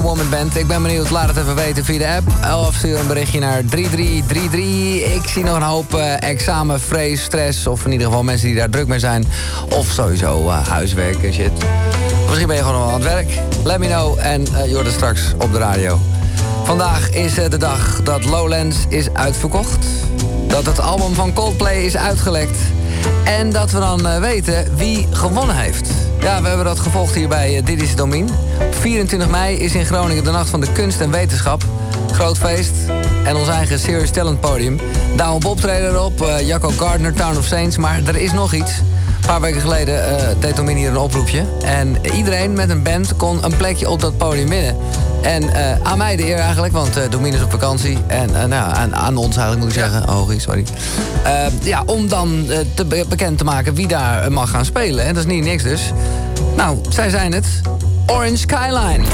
woman. Ik ben benieuwd, laat het even weten via de app. Of stuur een berichtje naar 3333. Ik zie nog een hoop uh, examen, vrees, stress... of in ieder geval mensen die daar druk mee zijn. Of sowieso eh, huiswerk en shit. Misschien ben je gewoon nog aan het werk. Let me know en uh, straks op de radio. Vandaag is de dag dat Lowlands is uitverkocht. Dat het album van Coldplay is uitgelekt. En dat we dan weten wie gewonnen heeft. Ja, we hebben dat gevolgd hier bij eh, Dit is Domien. Op 24 mei is in Groningen de Nacht van de Kunst en Wetenschap. Groot feest en ons eigen Serious Talent podium. Daarop optreden erop, uh, Jacco Gardner, Town of Saints. Maar er is nog iets paar weken geleden uh, deed Domin hier een oproepje. En iedereen met een band kon een plekje op dat podium winnen. En eh, aan mij de eer eigenlijk, want eh, uh, Domin is op vakantie. En nou, aan, aan, ons eigenlijk moet ik zeggen. Oh, sorry. ja, om dan te bekend te maken wie daar mag gaan spelen. En dat is niet niks dus. Nou, zij zijn het. Orange Skyline.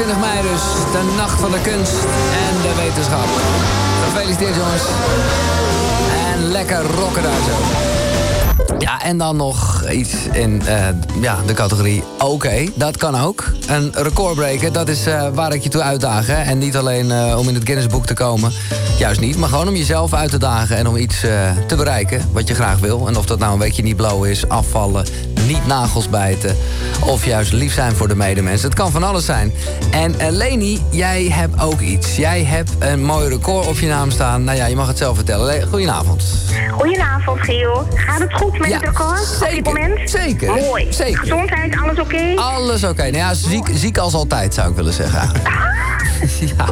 22 mei dus. De nacht van de kunst en de wetenschap. Gefeliciteerd jongens. En lekker rocken daar zo. Ja, en dan nog iets in eh, ja, de categorie oké. Dat kan ook. Een record breken, dat is eh, waar ik je toe uitdaag. Hè? En niet alleen eh, om in het Guinnessboek te komen. Juist niet, maar gewoon om jezelf uit te dagen... en om iets te bereiken wat je graag wil. En of dat nou een weekje niet blauw is, afvallen... niet nagels bijten of juist lief zijn voor de medemens. Het kan van alles zijn. En eh, Leni, jij hebt ook iets. Jij hebt een mooi record op je naam staan. Nou ja, je mag het zelf vertellen. Le- Goedenavond. Goedenavond, Gio. Gaat het goed met het record op dit moment? Zeker. Mooi. Zeker. Gezondheid, alles oké? Alles oké. Nou ja, ziek, ziek als altijd zou ik willen zeggen. ja.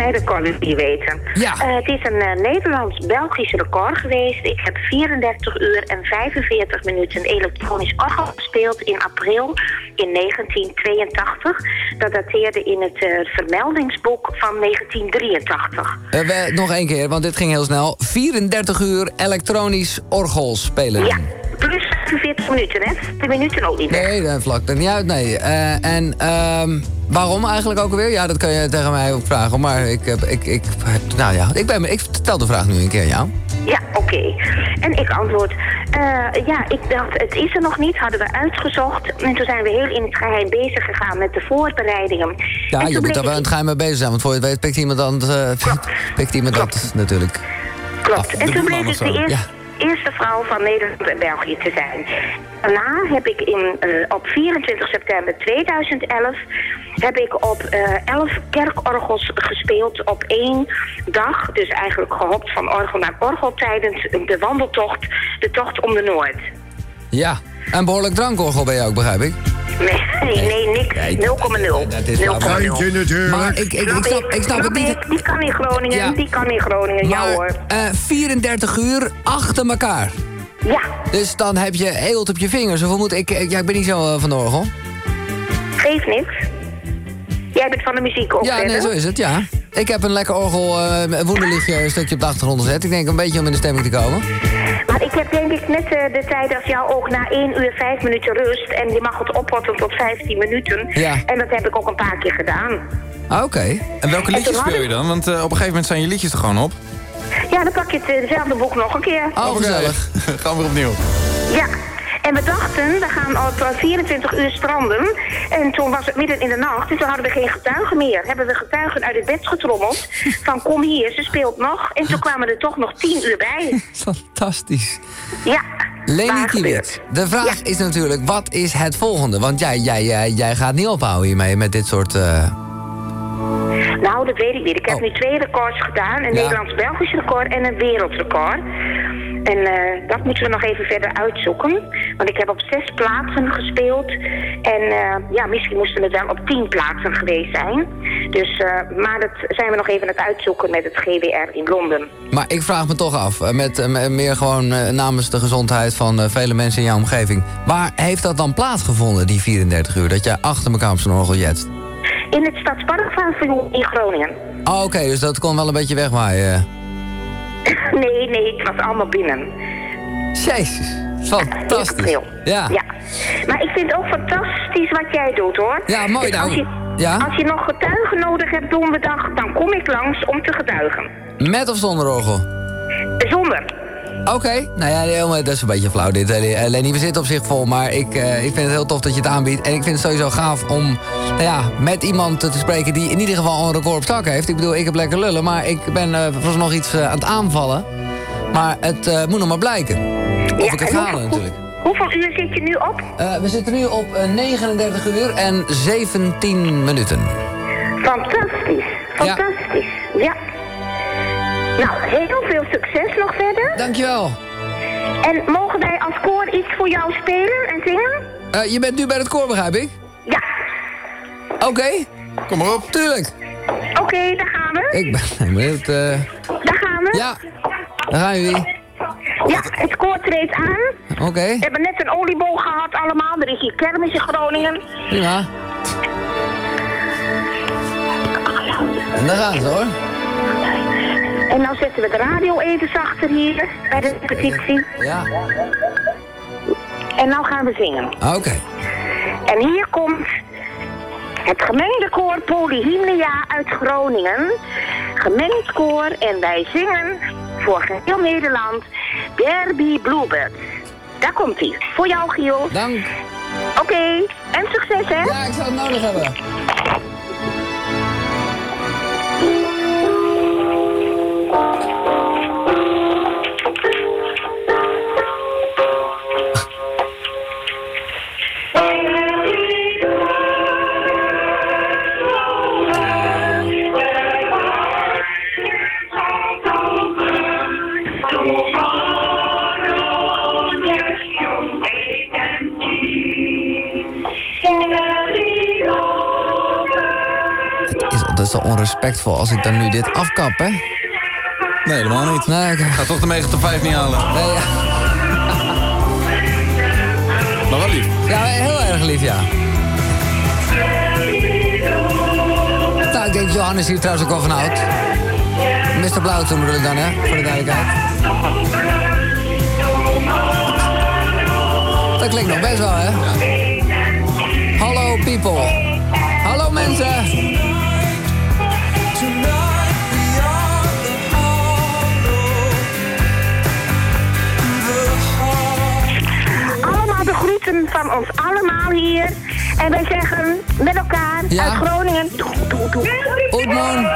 Mijn record weten. Ja. Eh, het is een eh, Nederlands-Belgisch record geweest. Ik heb 34 uur en 45 minuten elektronisch orgel gespeeld in april in 1982. Dat dateerde in het eh, vermeldingsboek van 1983. Eh, we- nog één keer, want dit ging heel snel. 34 uur elektronisch orgel spelen. Ja, plus 45 minuten, hè? De minuten ook niet. Nee, dat vlak er niet uit, nee. Eh, en ehm, waarom eigenlijk ook alweer? Ja, dat kan je tegen mij ook vragen. Maar ik, heb, ik, ik, nou ja, ik, ben, ik stel de vraag nu een keer aan jou. Ja, oké. En ik antwoord, eh, ja, ik dacht, het is er nog niet, hadden we uitgezocht. En toen zijn we heel in het geheim bezig gegaan met de voorbereidingen. Ja, En je moet daar wel in het- geheim mee bezig zijn. Want voor je het weet pikt iemand, dan, eh, pikt iemand dat natuurlijk. Klopt. En toen bleek ik de eerste, Ja. Eerste vrouw van Nederland en België te zijn. Daarna heb ik in, eh, op 24 september 2011 heb ik op eh 11 kerkorgels gespeeld op één dag. Dus eigenlijk gehopt van orgel naar orgel tijdens de wandeltocht, de tocht om de Noord. Ja, en behoorlijk drankorgel ben je ook, begrijp ik. Nee, nee, niks. 0,0. Dat is wel 0,0. Maar ik, ik, ik, snap, ik snap het niet. Die kan in Groningen, Ja. die kan in Groningen, ja Maar, hoor. eh, 34 uur achter elkaar. Ja. Dus dan heb je eelt op je vingers. Of moet ik, ik- ja, ik ben niet zo eh, van de orgel. Geeft niks. Jij bent van de muziek ook, Ja, nee, hè? zo is het, ja. Ik heb een lekker orgel, eh een woenderlichtje een stukje op de achtergrond gezet. Ik denk een beetje om in de stemming te komen. Maar ik heb denk ik net eh, de tijd als jou ook na 1 uur 5 minuten rust. En je mag het oppotten tot 15 minuten. Ja. En dat heb ik ook een paar keer gedaan. Ah, oké. En welke liedjes speel je dan? Want eh, op een gegeven moment zijn je liedjes er gewoon op. Ja, dan pak je het, hetzelfde boek nog een keer. Oh, gezellig. Gaan we weer opnieuw. Ja. En we dachten, we gaan op eh, 24 uur stranden. En toen was het midden in de nacht. En toen hadden we geen getuigen meer. Hebben we getuigen uit het bed getrommeld. Van kom hier, ze speelt nog. En toen kwamen er toch nog 10 uur bij. Fantastisch. Ja. Leni Kiewit, de vraag is natuurlijk, wat is het volgende? Want jij, jij, jij, jij gaat niet ophouden hiermee met dit soort... eh, Nou, dat weet ik niet. Ik heb nu twee records gedaan. Een Ja. Nederlands-Belgisch record en een wereldrecord. En eh, dat moeten we nog even verder uitzoeken. Want ik heb op zes plaatsen gespeeld. En eh, ja, misschien moesten het wel op tien plaatsen geweest zijn. Dus, eh, maar dat zijn we nog even aan het uitzoeken met het GWR in Londen. Maar ik vraag me toch af, met, me- meer gewoon namens de gezondheid van vele mensen in jouw omgeving. Waar heeft dat dan plaatsgevonden, die 34 uur? Dat je achter elkaar op zo'n orgel jetst? In het Stadsparkpaviljoen in Groningen. Oh, oké, dus dat kon wel een beetje wegwaaien. nee, nee, het was allemaal binnen. Jezus, fantastisch. Ja. ja. Maar ik vind het ook fantastisch wat jij doet, hoor. Ja, mooi Dus nou. Als je, Ja? als je nog getuigen nodig hebt donderdag, dan kom ik langs om te getuigen. Met of zonder orgel? Zonder. Oké, nou ja, dat is een beetje flauw dit. eh, Lenny, we zitten op zich vol, maar ik, eh, ik vind het heel tof dat je het aanbiedt. En ik vind het sowieso gaaf om nou ja, met iemand te spreken die in ieder geval een record op zak heeft. Ik bedoel, ik heb lekker lullen, maar ik ben eh nog iets eh, aan het aanvallen. Maar het eh, moet nog maar blijken. Of ik het halen natuurlijk. Hoeveel uur zit je nu op? Eh, we zitten nu op eh, 39 uur en 17 minuten. Fantastisch. Fantastisch. Ja. Nou, heel veel succes nog verder. Dankjewel. En mogen wij als koor iets voor jou spelen en zingen? Eh, je bent nu bij het koor, begrijp ik? Ja. Oké. Kom maar op. Tuurlijk. Oké, daar gaan we. Ik ben benieuwd. eh Daar gaan we. Ja. daar gaan jullie. Ja, het koor treedt aan. Oké. We hebben net een oliebol gehad allemaal. Er is hier kermis in Groningen. Prima. En daar gaan ze hoor. En dan zetten we de radio even zachter hier bij de repetitie. Ja. En nou gaan we zingen. Oké. En hier komt Het gemengde koor Polyhymnia uit Groningen. Gemengd koor en wij zingen voor geheel Nederland Derby Bluebird. Daar komt ie. Voor jou, Giel. Dank. Oké, en succes, hè? Ja, ik zal het nodig hebben. Het is onrespectvol als ik dan nu dit afkap, hè? Nee, helemaal niet. Nee. Ga toch de mega top 5 niet halen. Nee, ja. Maar wel lief. Ja, heel erg lief, ja. Nou, ik denk Johannes hier trouwens ook wel van houdt. Mr. Blauwtoen bedoel ik dan, hè? Voor de duidelijkheid. Dat klinkt nog best wel, hè? Hallo, people. Hallo, mensen. Van ons allemaal hier. En wij zeggen met elkaar Ja. uit Groningen. Doe, doe, doe. Oetmoen.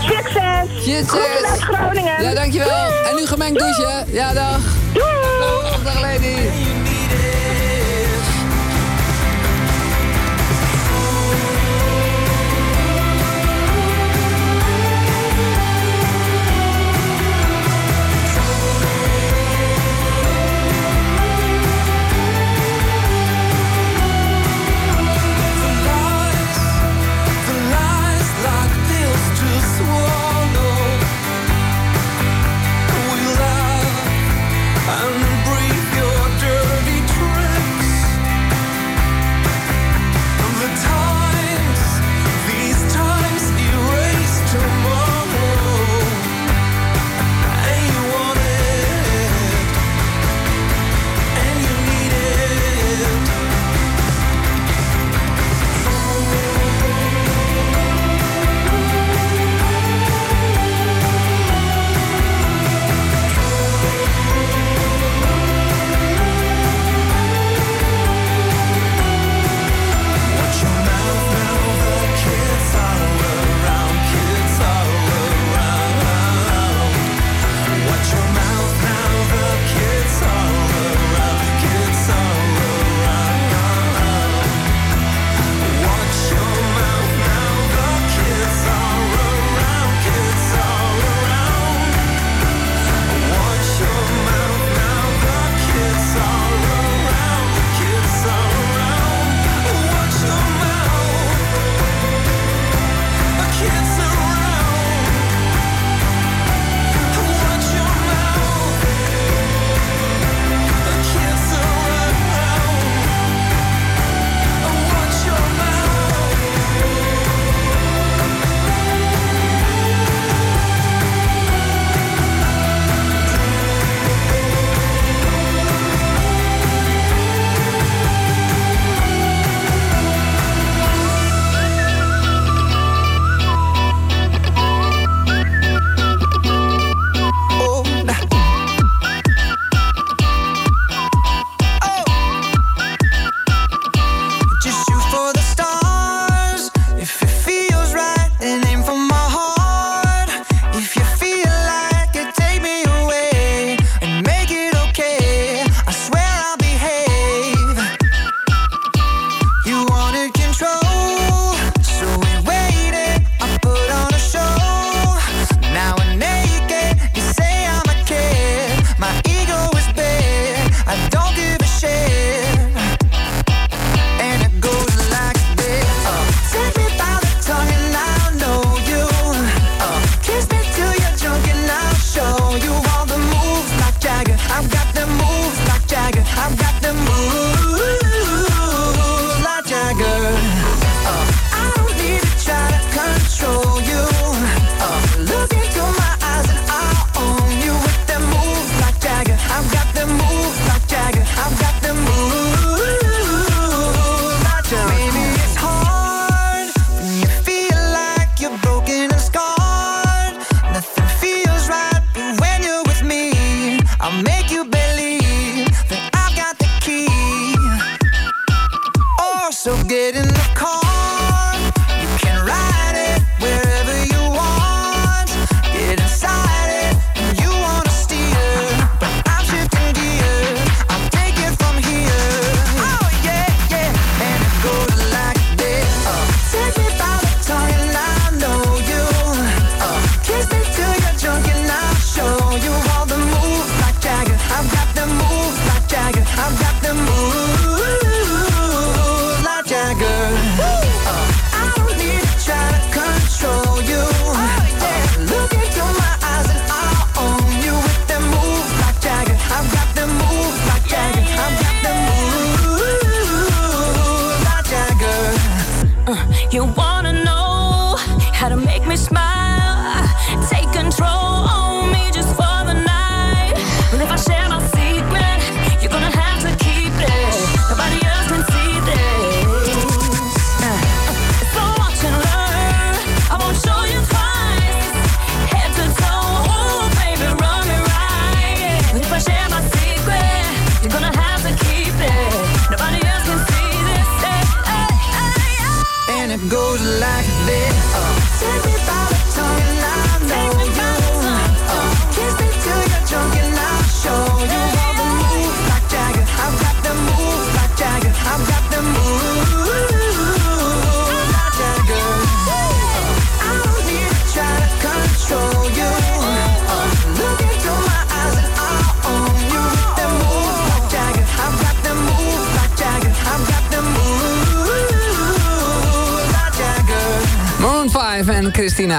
Succes. Succes. Uit Groningen. Ja, dankjewel. En nu gemengd douchen. Ja, dag. Dag, dag lady.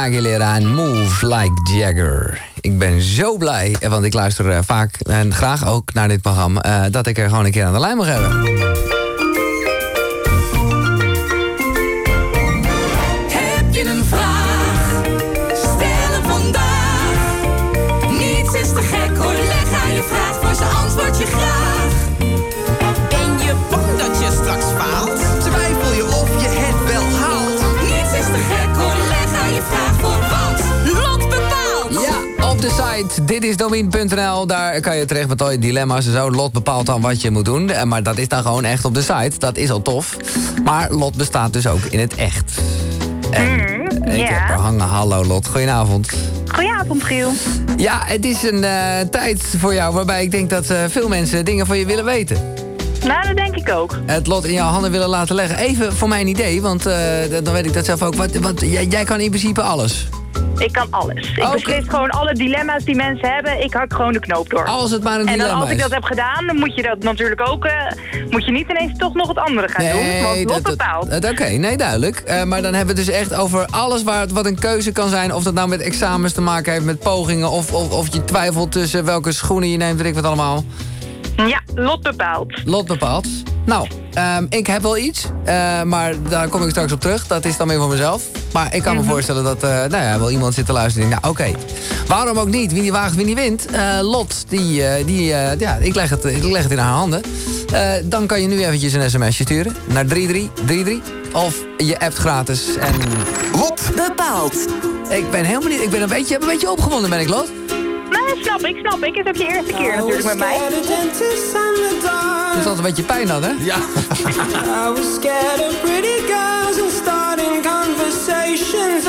Aguilera en Move Like Jagger. Ik ben zo blij, want ik luister eh, vaak en graag ook naar dit programma... eh, dat ik er gewoon een keer aan de lijn mag hebben. Site ditisdomien.nl. Daar kan je terecht met al je dilemma's en zo. Lot bepaalt dan wat je moet doen. Eh, Maar dat is dan gewoon echt op de site. Dat is al tof. Maar Lot bestaat dus ook in het echt. En ik heb er hangen. Hallo Lot, goedenavond. Goedenavond, Giel. Ja, het is een eh, tijd voor jou waarbij ik denk dat eh, veel mensen dingen van je willen weten. Nou, dat denk ik ook. Het lot in jouw handen willen laten leggen. Even voor mijn idee, want dan weet ik dat zelf ook. Want, want jij, jij kan in principe alles. Ik kan alles. Ik beslis gewoon alle dilemma's die mensen hebben. Ik hak gewoon de knoop door. Als het maar een en dan dilemma als ik dat heb gedaan, dan moet je dat natuurlijk ook... eh, moet je niet ineens toch nog het andere gaan doen. Want lot dat- bepaalt. Oké, nee, duidelijk. Eh, maar dan hebben we het dus echt over alles waar, het- wat een keuze kan zijn. Of dat nou met examens te maken heeft, met pogingen... of, of, of je twijfelt tussen welke schoenen je neemt, weet ik wat allemaal. Ja, lot bepaalt. Lot bepaalt. Nou, ehm, ik heb wel iets, eh, maar daar kom ik straks op terug. Dat is dan weer voor mezelf. Maar ik kan me voorstellen dat eh, nou ja, wel iemand zit te luisteren. en denkt, Nou, oké, waarom ook niet? Wie die waagt, wie die wint. Eh, Lot, die, eh, die, eh, ja, ik, leg het, ik leg het in haar handen. Eh, dan kan je nu eventjes een sms'je sturen naar 3333. Of je appt gratis en... Lot bepaalt. Ik ben helemaal niet... Ik ben een beetje, een beetje opgewonden, ben ik, Lot. Nee, snap ik, snap ik. Het is ook je eerste keer natuurlijk met mij. Het is altijd een beetje pijn dan, hè? Ja. sensations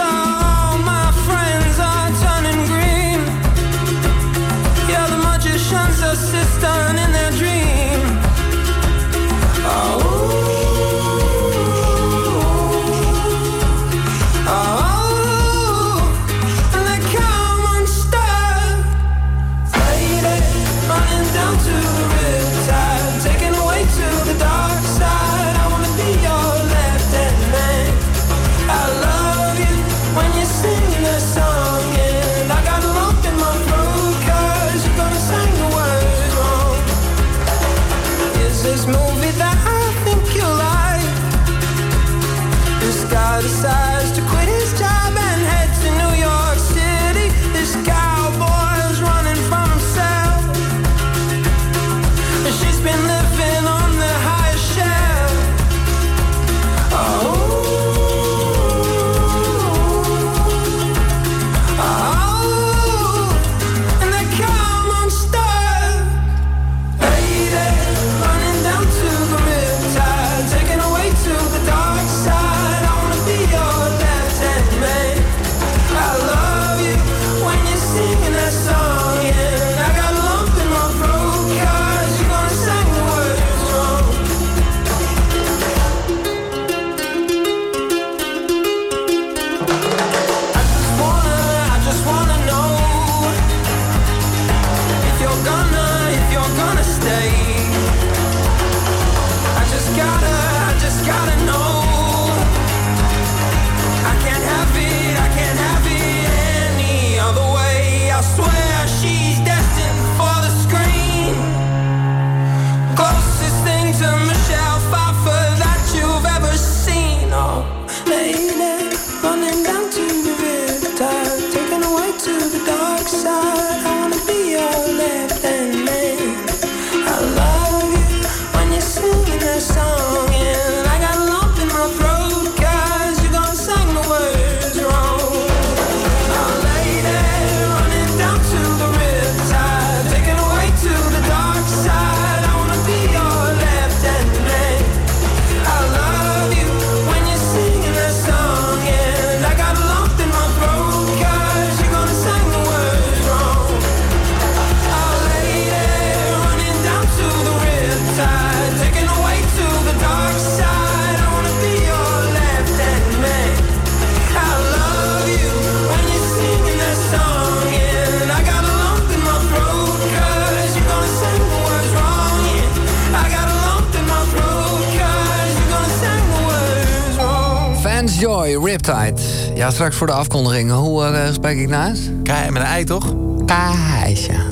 Tijd. Ja, straks voor de afkondiging. Hoe uh, spreek ik naast? K met een ei, toch? Kei, ja.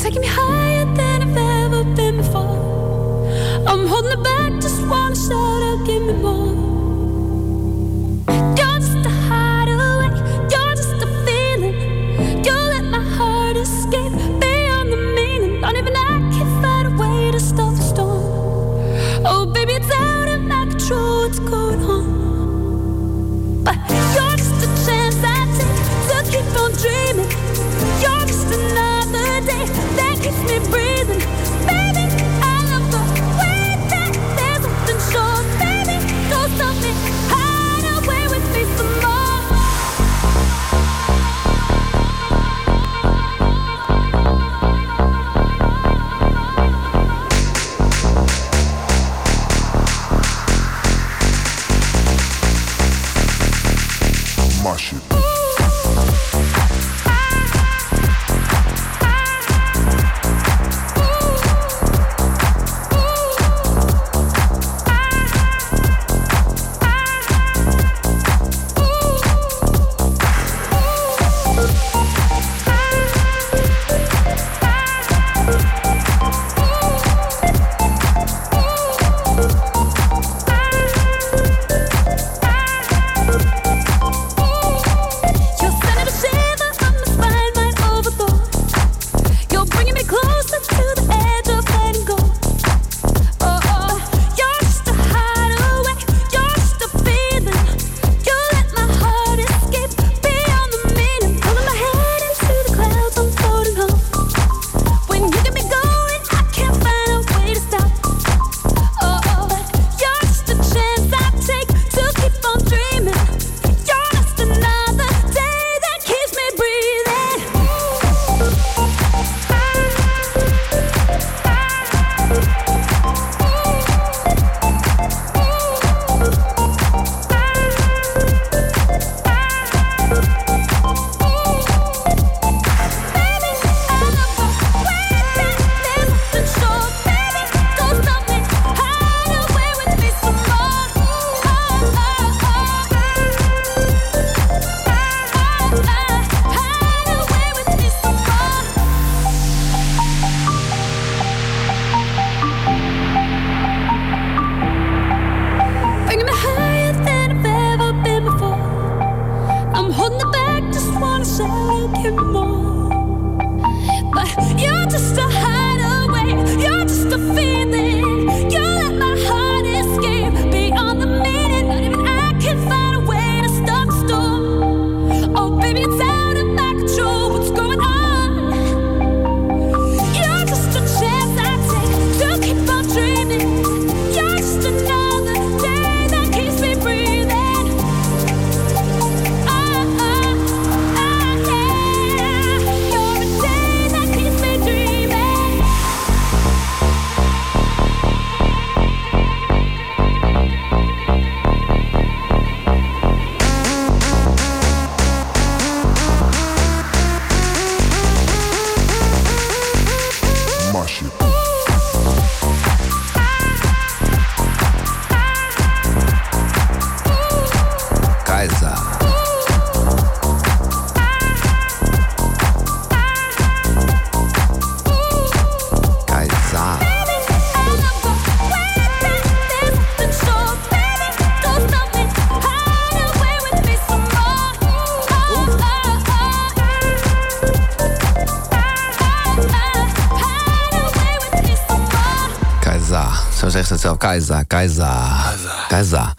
Kaiza. Kaiza. Kaiza.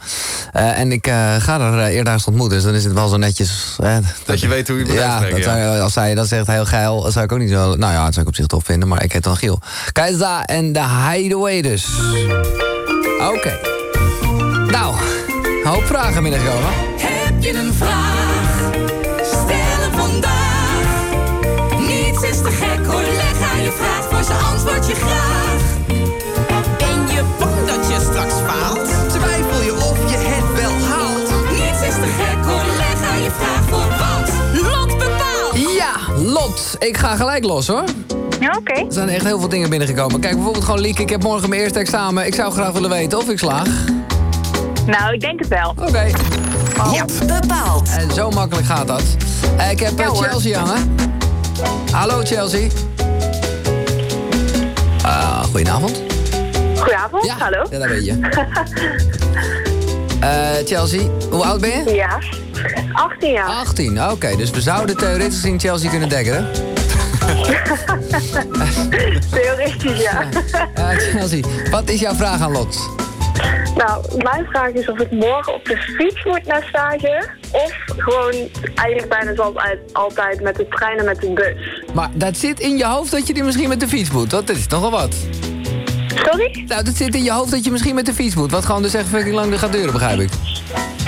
Uh, en ik uh, ga er eh, uh, eerdaags ontmoeten, dus dan is het wel zo netjes. Eh, dat, dat, je weet hoe je moet. Ja, dat ja. Zou, als zij dat zegt, heel geil, dat zou ik ook niet zo... Nou ja, dat zou ik op zich tof vinden, maar ik heet dan Giel. Kaiza en de Hideaway dus. Oké. Okay. Nou, hoop vragen binnenkomen. Heb je een vraag? Stel hem vandaag. Niets is te gek hoor, leg aan je vraag, voor zijn antwoord je graag. Ik ga gelijk los hoor. Ja, oké. Er zijn echt heel veel dingen binnengekomen. Kijk, bijvoorbeeld gewoon Lieke, ik heb morgen mijn eerste examen. Ik zou graag willen weten of ik slaag. Nou, ik denk het wel. Oké. Oh. Ja, bepaald. En zo makkelijk gaat dat. Eh, ik heb eh, Chelsea hangen. Hallo Chelsea. Uh, goedenavond. Goedenavond, ja. hallo. Ja, daar ben je. Eh, Chelsea, hoe oud ben je? Ja, 18 jaar. 18, oké. Dus we zouden theoretisch gezien Chelsea kunnen dekken, hè? Theoretisch, ja. Chelsea, wat is jouw vraag aan Lot? Nou, mijn vraag is of ik morgen op de fiets moet naar stage... of gewoon eigenlijk bijna zoals altijd met de trein en met de bus. Maar dat zit in je hoofd dat je die misschien met de fiets moet. Dat is nogal wat. Sorry? Nou, dat zit in je hoofd dat je misschien met de fiets moet. Wat gewoon dus echt fucking lang gaat duren, begrijp ik.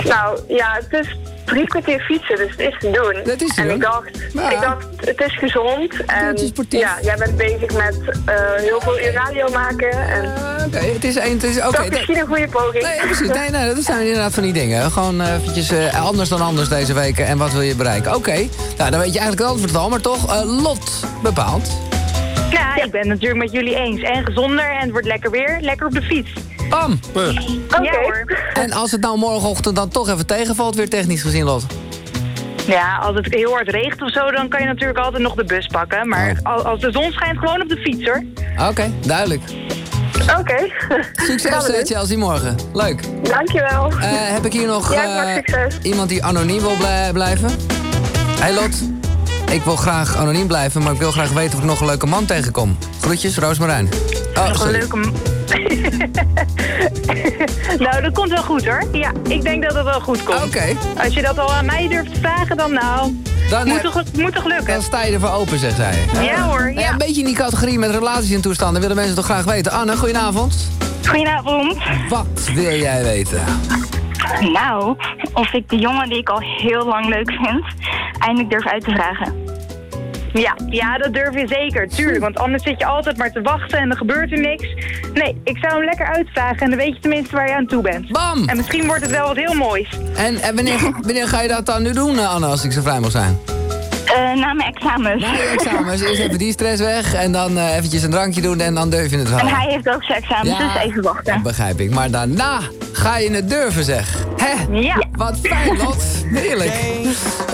Nou, ja, het is drie kwartier fietsen, dus het is te doen. Dat is te en ik dacht, Ja. ik dacht, het is gezond. En ja, jij bent bezig met eh, heel veel radio maken. En Oké, het is, het is oké. dat is misschien een goede poging. Nee, precies. Nee, nee, dat zijn inderdaad van die dingen. Gewoon eh, eventjes eh, anders dan anders deze week. En wat wil je bereiken? Oké, nou, dan weet je eigenlijk het antwoord al. Maar toch, Lot bepaalt. Ja, ik ben het natuurlijk met jullie eens. En gezonder en het wordt lekker weer. Lekker op de fiets. Bam! Ja hoor. En als het nou morgenochtend dan toch even tegenvalt, weer technisch gezien, Lot. Ja, als het heel hard regent of zo, dan kan je natuurlijk altijd nog de bus pakken. Maar Oh. al- als de zon schijnt, gewoon op de fiets hoor. Oké, duidelijk. Oké. Succes, Gaan we eh. Chelsea, morgen. Leuk. Dankjewel. Eh, heb ik hier nog Ja, eh, succes. iemand die anoniem wil blij- blijven? Hey Lot, ik wil graag anoniem blijven, maar ik wil graag weten of ik nog een leuke man tegenkom. Groetjes, Roosmarijn. Oh, Nog een leuke... m- nou, dat komt wel goed hoor. Ja, ik denk dat het wel goed komt. Oké. Als je dat al aan mij durft te vragen, dan nou... Dan moet, heb- toch, moet toch lukken? Dan sta je ervoor open, zegt zij. Ja, hoor, Nou Een beetje in die categorie met relaties en toestanden willen mensen toch graag weten. Anne, goedenavond. Goedenavond. Wat wil jij weten? Nou, of ik de jongen die ik al heel lang leuk vind, eindelijk durf uit te vragen. Ja, ja, dat durf je zeker, tuurlijk. Want anders zit je altijd maar te wachten en er gebeurt er niks. Nee, ik zou hem lekker uitvragen en dan weet je tenminste waar je aan toe bent. Bam! En misschien wordt het wel wat heel moois. En, en wanneer, wanneer ga je dat dan nu doen, eh, Anne, als ik zo vrij mag zijn? Eh, na mijn examens. Na je examens, eerst even die stress weg en dan eh, eventjes een drankje doen en dan durf je het wel. En hij heeft ook zijn examens, Ja. dus even wachten. Dat begrijp ik. Maar daarna ga je het durven, zeg. Hè? Ja. Wat fijn, Lot. Heerlijk.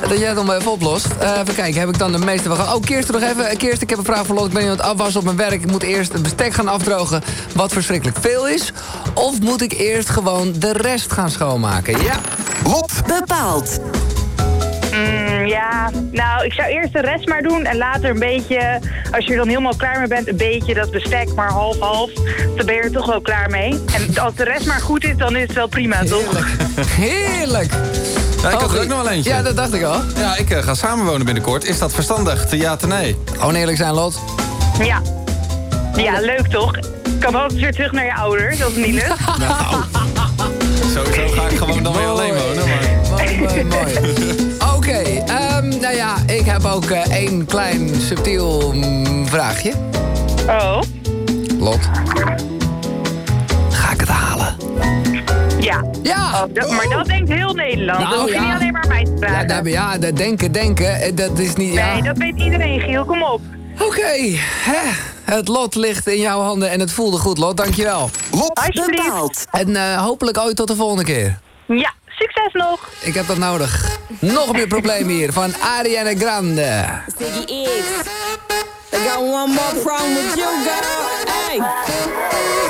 Dat jij het allemaal even oplost. Eh, even kijken, heb ik dan de meeste wel gehad? Oh, Kirsten nog even. Kirsten, ik heb een vraag voor Lot. Ik ben aan het afwassen op mijn werk. Ik moet eerst het bestek gaan afdrogen, wat verschrikkelijk veel is. Of moet ik eerst gewoon de rest gaan schoonmaken? Ja. Lot bepaalt. Mm, ja, nou, ik zou eerst de rest maar doen en later een beetje, als je er dan helemaal klaar mee bent, een beetje dat bestek, maar half-half. Dan ben je er toch wel klaar mee. En als de rest maar goed is, dan is het wel prima, toch? Heerlijk. Ja, ik had er ook nog wel eentje. Ja, dat dacht ik al. Ja, ik eh, ga samenwonen binnenkort. Is dat verstandig? Te ja, te nee? Gewoon eerlijk zijn, Lot. Ja. Ja, leuk toch? Kan altijd weer terug naar je ouders, als het niet lukt. Sowieso ga ik gewoon dan weer alleen wonen. Maar... Mooi, mooi, mooi. Nou ja, ik heb ook eh, één klein subtiel mm, vraagje. Oh? Lot. Ga ik het halen? Ja. Ja. Oh, dat- maar dat denkt heel Nederland. Nou, dat hoef je ja. niet alleen maar mij te Ja, vragen. daar, ja, dat denken, denken, eh, dat is niet... Ja. Nee, dat weet iedereen, Giel. Kom op. Oké, hè, het lot ligt in jouw handen en het voelde goed, Lot. Dankjewel. Lot bepaald. En eh, hopelijk ooit tot de volgende keer. Ja, succes nog. Ik heb dat nodig. Nog meer problemen hier van Ariana Grande. I got one more problem with you, girl. Hey.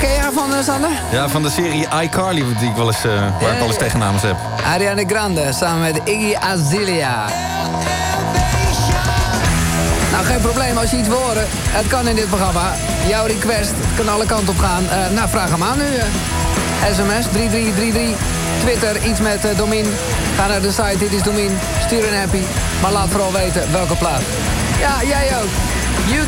Ken je haar van, eh, Sander? Ja, van de serie iCarly, die ik wel eens, eh, waar ik wel eens tegennamen heb. Ariana Grande samen met Iggy Azalea. Nou, geen probleem als je iets wil horen. Het kan in dit programma. Jouw request kan alle kanten op gaan. Eh, nou, vraag hem aan nu. SMS 3333. Twitter, iets met Domin. Ga naar de site, dit is Domin. Stuur een happy. Maar laat vooral weten welke plaat. Ja, jij ook. You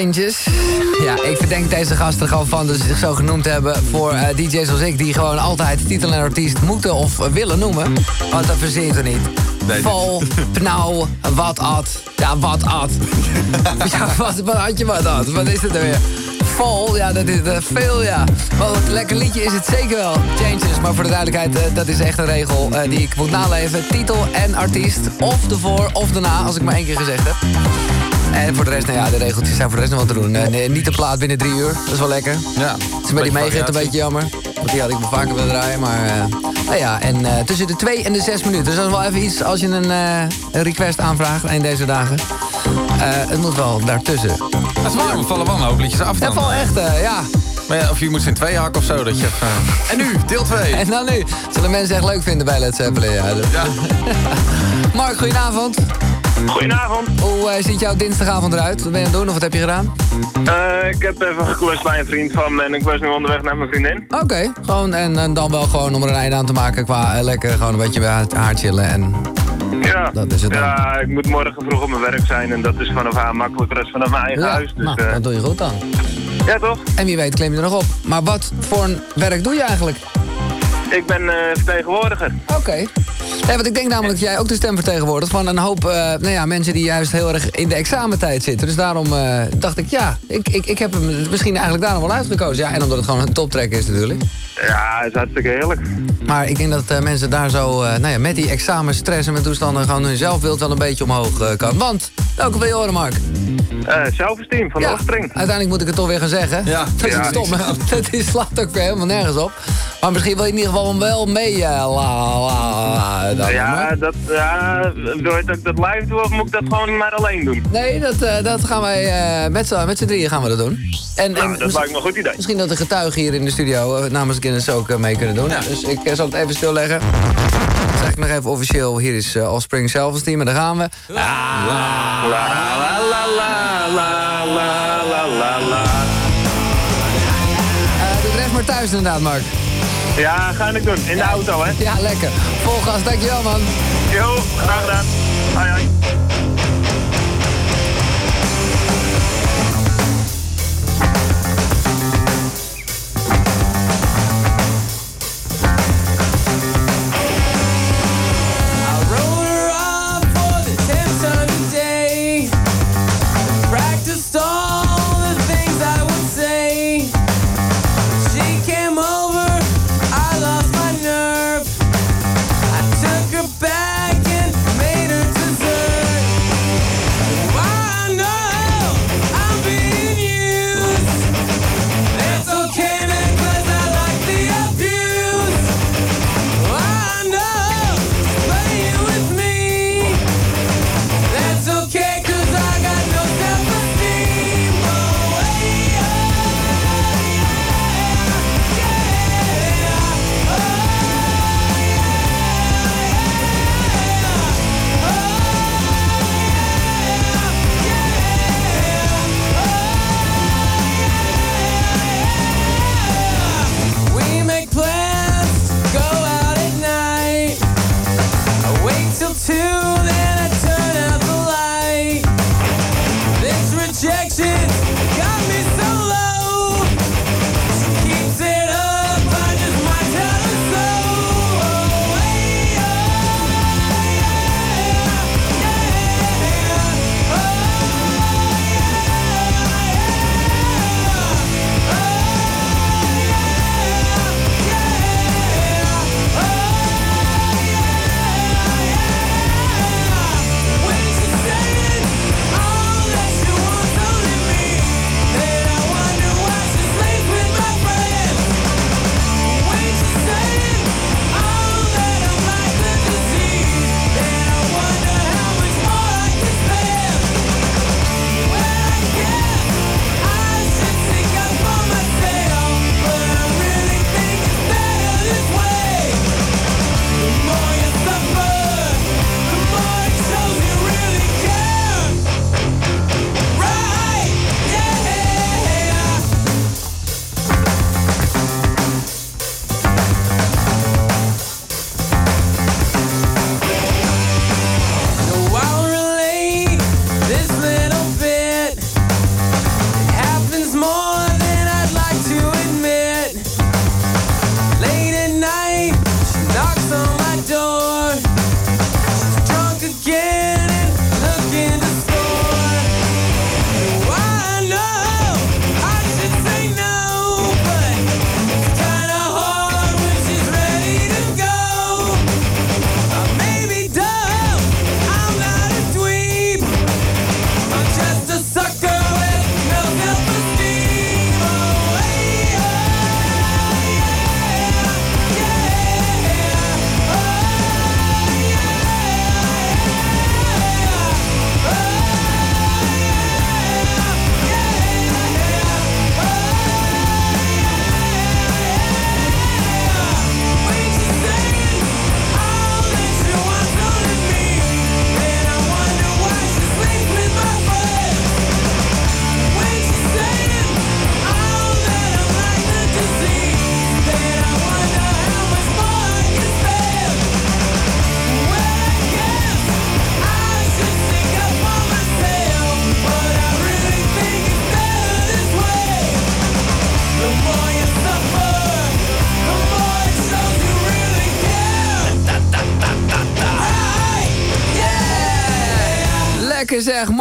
Changes. Ja, ik verdenk deze gasten er gewoon van dat ze zich zo genoemd hebben... voor eh, DJ's als ik, die gewoon altijd titel en artiest moeten of willen noemen. Want dat verzin je toch niet? Vol, pnauw, wat at. Ja, wat at. ja, wat, wat had je wat at? Wat is het er weer? Vol, ja, dat is veel, ja. Wel een lekker liedje is het zeker wel. Changes, maar voor de duidelijkheid, eh, dat is echt een regel eh, die ik moet naleven. Titel en artiest, of ervoor of daarna, als ik maar één keer gezegd heb. En voor de rest, nou ja, de regeltjes zijn voor de rest nog wat te doen. Eh, nee, niet de plaat binnen drie uur, dat is wel lekker. Ja. Dus bij die meegeeft een beetje jammer. Want die had ik wel vaker willen draaien, maar... eh, nou ja, en eh, tussen de twee en de zes minuten. Dus dat is wel even iets als je een, een request aanvraagt een deze dagen. Het moet wel daartussen. Dat is waar, we vallen wel een hoop liedjes af dan. Valt echt, ja. Maar ja, of je moet ze in twee hakken of zo. Dat je. En nu, deel 2. En dan nu. Zullen mensen echt leuk vinden bij Led Zeppelin, ja. Mark, goedenavond. Goedenavond. Hoe eh, ziet jouw dinsdagavond eruit? Wat ben je aan het doen of wat heb je gedaan? Eh, ik heb even geklust bij een vriend van me en ik was nu onderweg naar mijn vriendin. Oké, gewoon en, en dan wel gewoon om er een einde aan te maken qua eh, lekker gewoon een beetje bij haar, chillen en... Ja, Dat is het dan. ja, ik moet morgen vroeg op mijn werk zijn en dat is vanaf haar makkelijker dan vanaf mijn eigen Ja, huis. Dus, nou, dat doe je goed dan. ja, toch? En wie weet claim je er nog op. Maar wat voor een werk doe je eigenlijk? Ik ben vertegenwoordiger. Oké. Nee, want ik denk namelijk dat jij ook de stem vertegenwoordigt van een hoop eh, nou ja, mensen die juist heel erg in de examentijd zitten. Dus daarom eh, dacht ik, ja, ik, ik, ik heb hem misschien eigenlijk daarom wel uitgekozen. Ja, en omdat het gewoon een toptrack is natuurlijk. Ja, het is hartstikke heerlijk. Maar ik denk dat eh, mensen daar zo, nou ja, met die examenstress en met toestanden gewoon hun zelfbeeld wel een beetje omhoog kan. Want, welke wil je horen, Mark? Eh zelfesteem van de Ja, Oostring. uiteindelijk moet ik het toch weer gaan zeggen. Ja. Dat is Ja, stom, hè? Dat is, slaat ook weer helemaal nergens op. Maar misschien wil je in ieder geval wel mee. la, la, la, dan, ja, dat, ja, wil je dat ik dat live doe of moet ik dat gewoon maar alleen doen? Nee, dat, eh, dat gaan wij eh, met z'n met z'n drieën gaan we dat doen. En, Nou, en dat lijkt me een goed idee. Misschien dat de getuigen hier in de studio namens Guinness ook eh, mee kunnen doen. Dus ik zal het even stilleggen. Zeg ik nog even officieel, hier is eh Offspring Self Team en daar gaan we. La la la la la la la la la. Eh, doe de rest maar thuis inderdaad, Mark. Ja, ga ik doen. In de auto, hè? Ja, lekker. Vol gas, dankjewel man. Jo, graag gedaan. Hoi, hoi.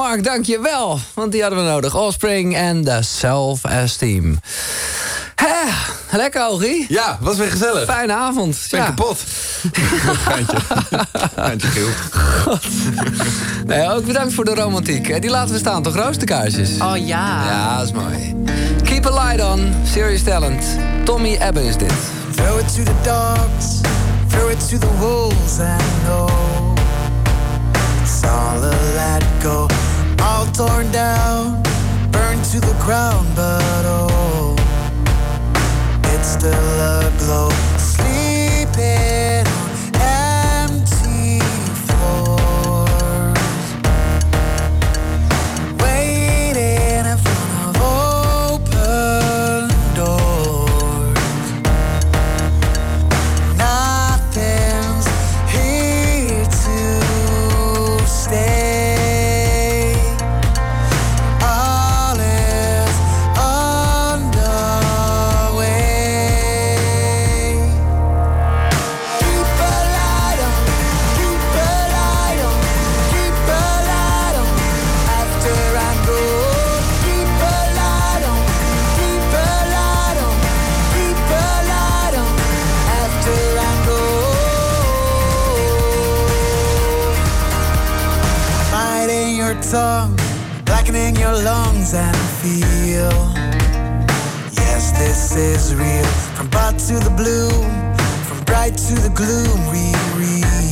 Mark, dankjewel. Want die hadden we nodig. Offspring en de Self-Esteem. Hè, lekker, Ogie. Ja, was weer gezellig. Fijne avond. Ik ben ja. kapot. Geintje. Geintje geel. Nee, ook bedankt voor de romantiek. Eh, Die laten we staan, toch? Roosterkaarsjes. Oh ja. Ja, dat is mooi. Keep a light on. Serious talent. Tommy Ebbe is dit. Throw it to the dogs, throw it to the wolves, I know. It's all a let go, all torn down, burned to the ground, but oh, it's still a glow. Lungs, and feel. Yes, this is real. From bad to the bloom, from bright to the gloom, we real.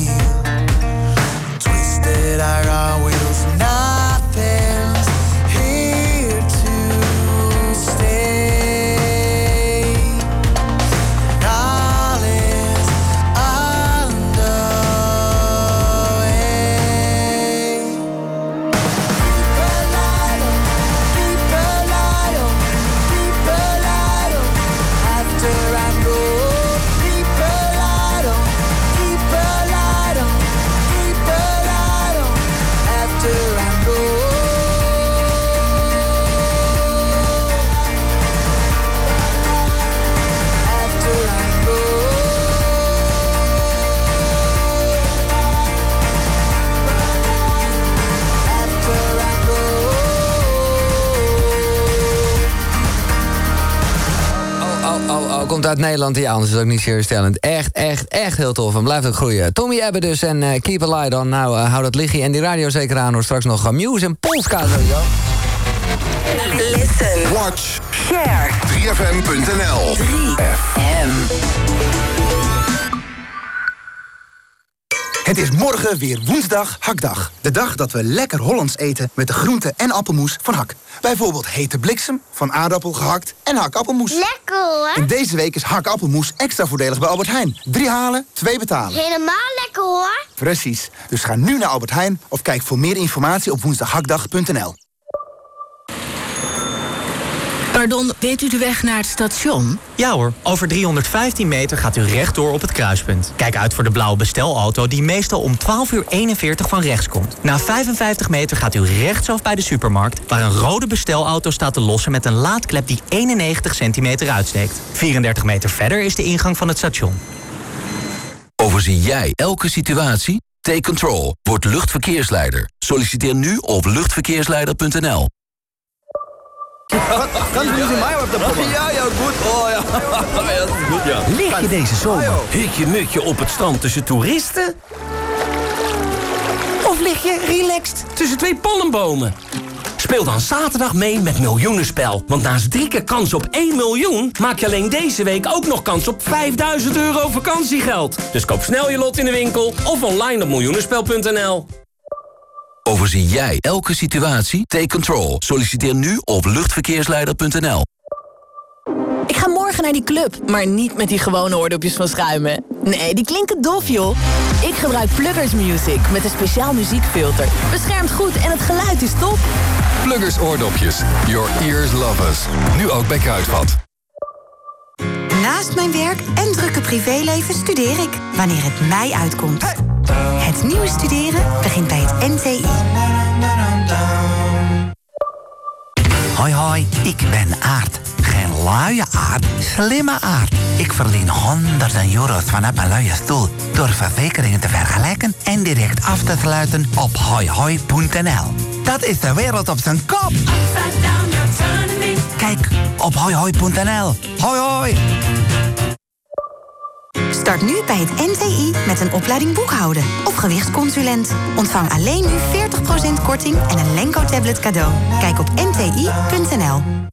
Komt uit Nederland. Ja, anders is het ook niet serieus talent. Echt, echt, echt heel tof. En blijft ook groeien. Tommy Ebbe dus en eh, Keep a Light on. Nou, eh, hou dat liggen. En die radio zeker aan hoor. Straks nog uh, Muse en Polska sowieso. Listen. Watch. Share. 3fm.nl 3FM. Het is morgen weer woensdag hakdag. De dag dat we lekker Hollands eten met de groente en appelmoes van Hak. Bijvoorbeeld hete bliksem, van aardappel gehakt en hakappelmoes. Lekker hoor. En deze week is hakappelmoes extra voordelig bij Albert Heijn. Drie halen, twee betalen. Helemaal lekker hoor. Precies. Dus ga nu naar Albert Heijn of kijk voor meer informatie op woensdaghakdag.nl. Pardon, weet u de weg naar het station? Ja hoor, over 315 meter gaat u rechtdoor op het kruispunt. Kijk uit voor de blauwe bestelauto die meestal om 12 uur 41 van rechts komt. Na 55 meter gaat u rechtsaf bij de supermarkt... waar een rode bestelauto staat te lossen met een laadklep die 91 centimeter uitsteekt. 34 meter verder is de ingang van het station. Overzie jij elke situatie? Take control. Word luchtverkeersleider. Solliciteer nu op luchtverkeersleider.nl. Kan je in mij op de Ja, ja, goed. Oh, ja. ja, dat is goed, ja. Lig je deze zomer hutje-mutje op het strand tussen toeristen? Of lig je relaxed tussen twee palmbomen? Speel dan zaterdag mee met Miljoenenspel. Want naast drie keer kans op 1 miljoen... maak je alleen deze week ook nog kans op 5000 euro vakantiegeld. Dus koop snel je lot in de winkel of online op miljoenenspel.nl. Overzie jij elke situatie? Take control. Solliciteer nu op luchtverkeersleider.nl. Ik ga morgen naar die club, maar niet met die gewone oordopjes van schuimen. Nee, die klinken dof, joh. Ik gebruik Pluggers Music met een speciaal muziekfilter. Beschermt goed en het geluid is top. Pluggers oordopjes. Your ears love us. Nu ook bij Kruidvat. Naast mijn werk en drukke privéleven studeer ik, wanneer het mij uitkomt. Het nieuwe studeren begint bij het NTI. Hoi hoi, ik ben Aart. Geen luie aard, slimme aard. Ik verdien honderden euro's vanaf mijn luie stoel... door verzekeringen te vergelijken en direct af te sluiten op hooihoi.nl. Dat is de wereld op zijn kop. Kijk op hooihoi.nl. Hoi hoi! Start nu bij het NTI met een opleiding boekhouden of gewichtsconsulent. Ontvang alleen nu 40% korting en een Lenko-tablet cadeau. Kijk op nti.nl.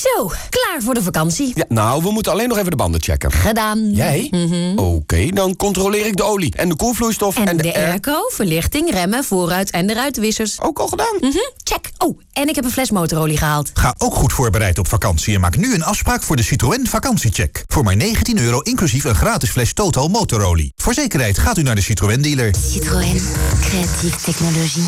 Zo, klaar voor de vakantie. Ja, nou, we moeten alleen nog even de banden checken. Gedaan. Jij? Oké, dan controleer ik de olie en de koelvloeistof En, de, air- airco, verlichting, remmen, vooruit en de ruitenwissers. Ook al gedaan? Check. Oh, en ik heb een fles motorolie gehaald. Ga ook goed voorbereid op vakantie en maak nu een afspraak voor de Citroën Vakantiecheck. Voor maar 19 euro inclusief een gratis fles Total motorolie. Voor zekerheid gaat u naar de Citroën dealer. Citroën, creatieve technologie.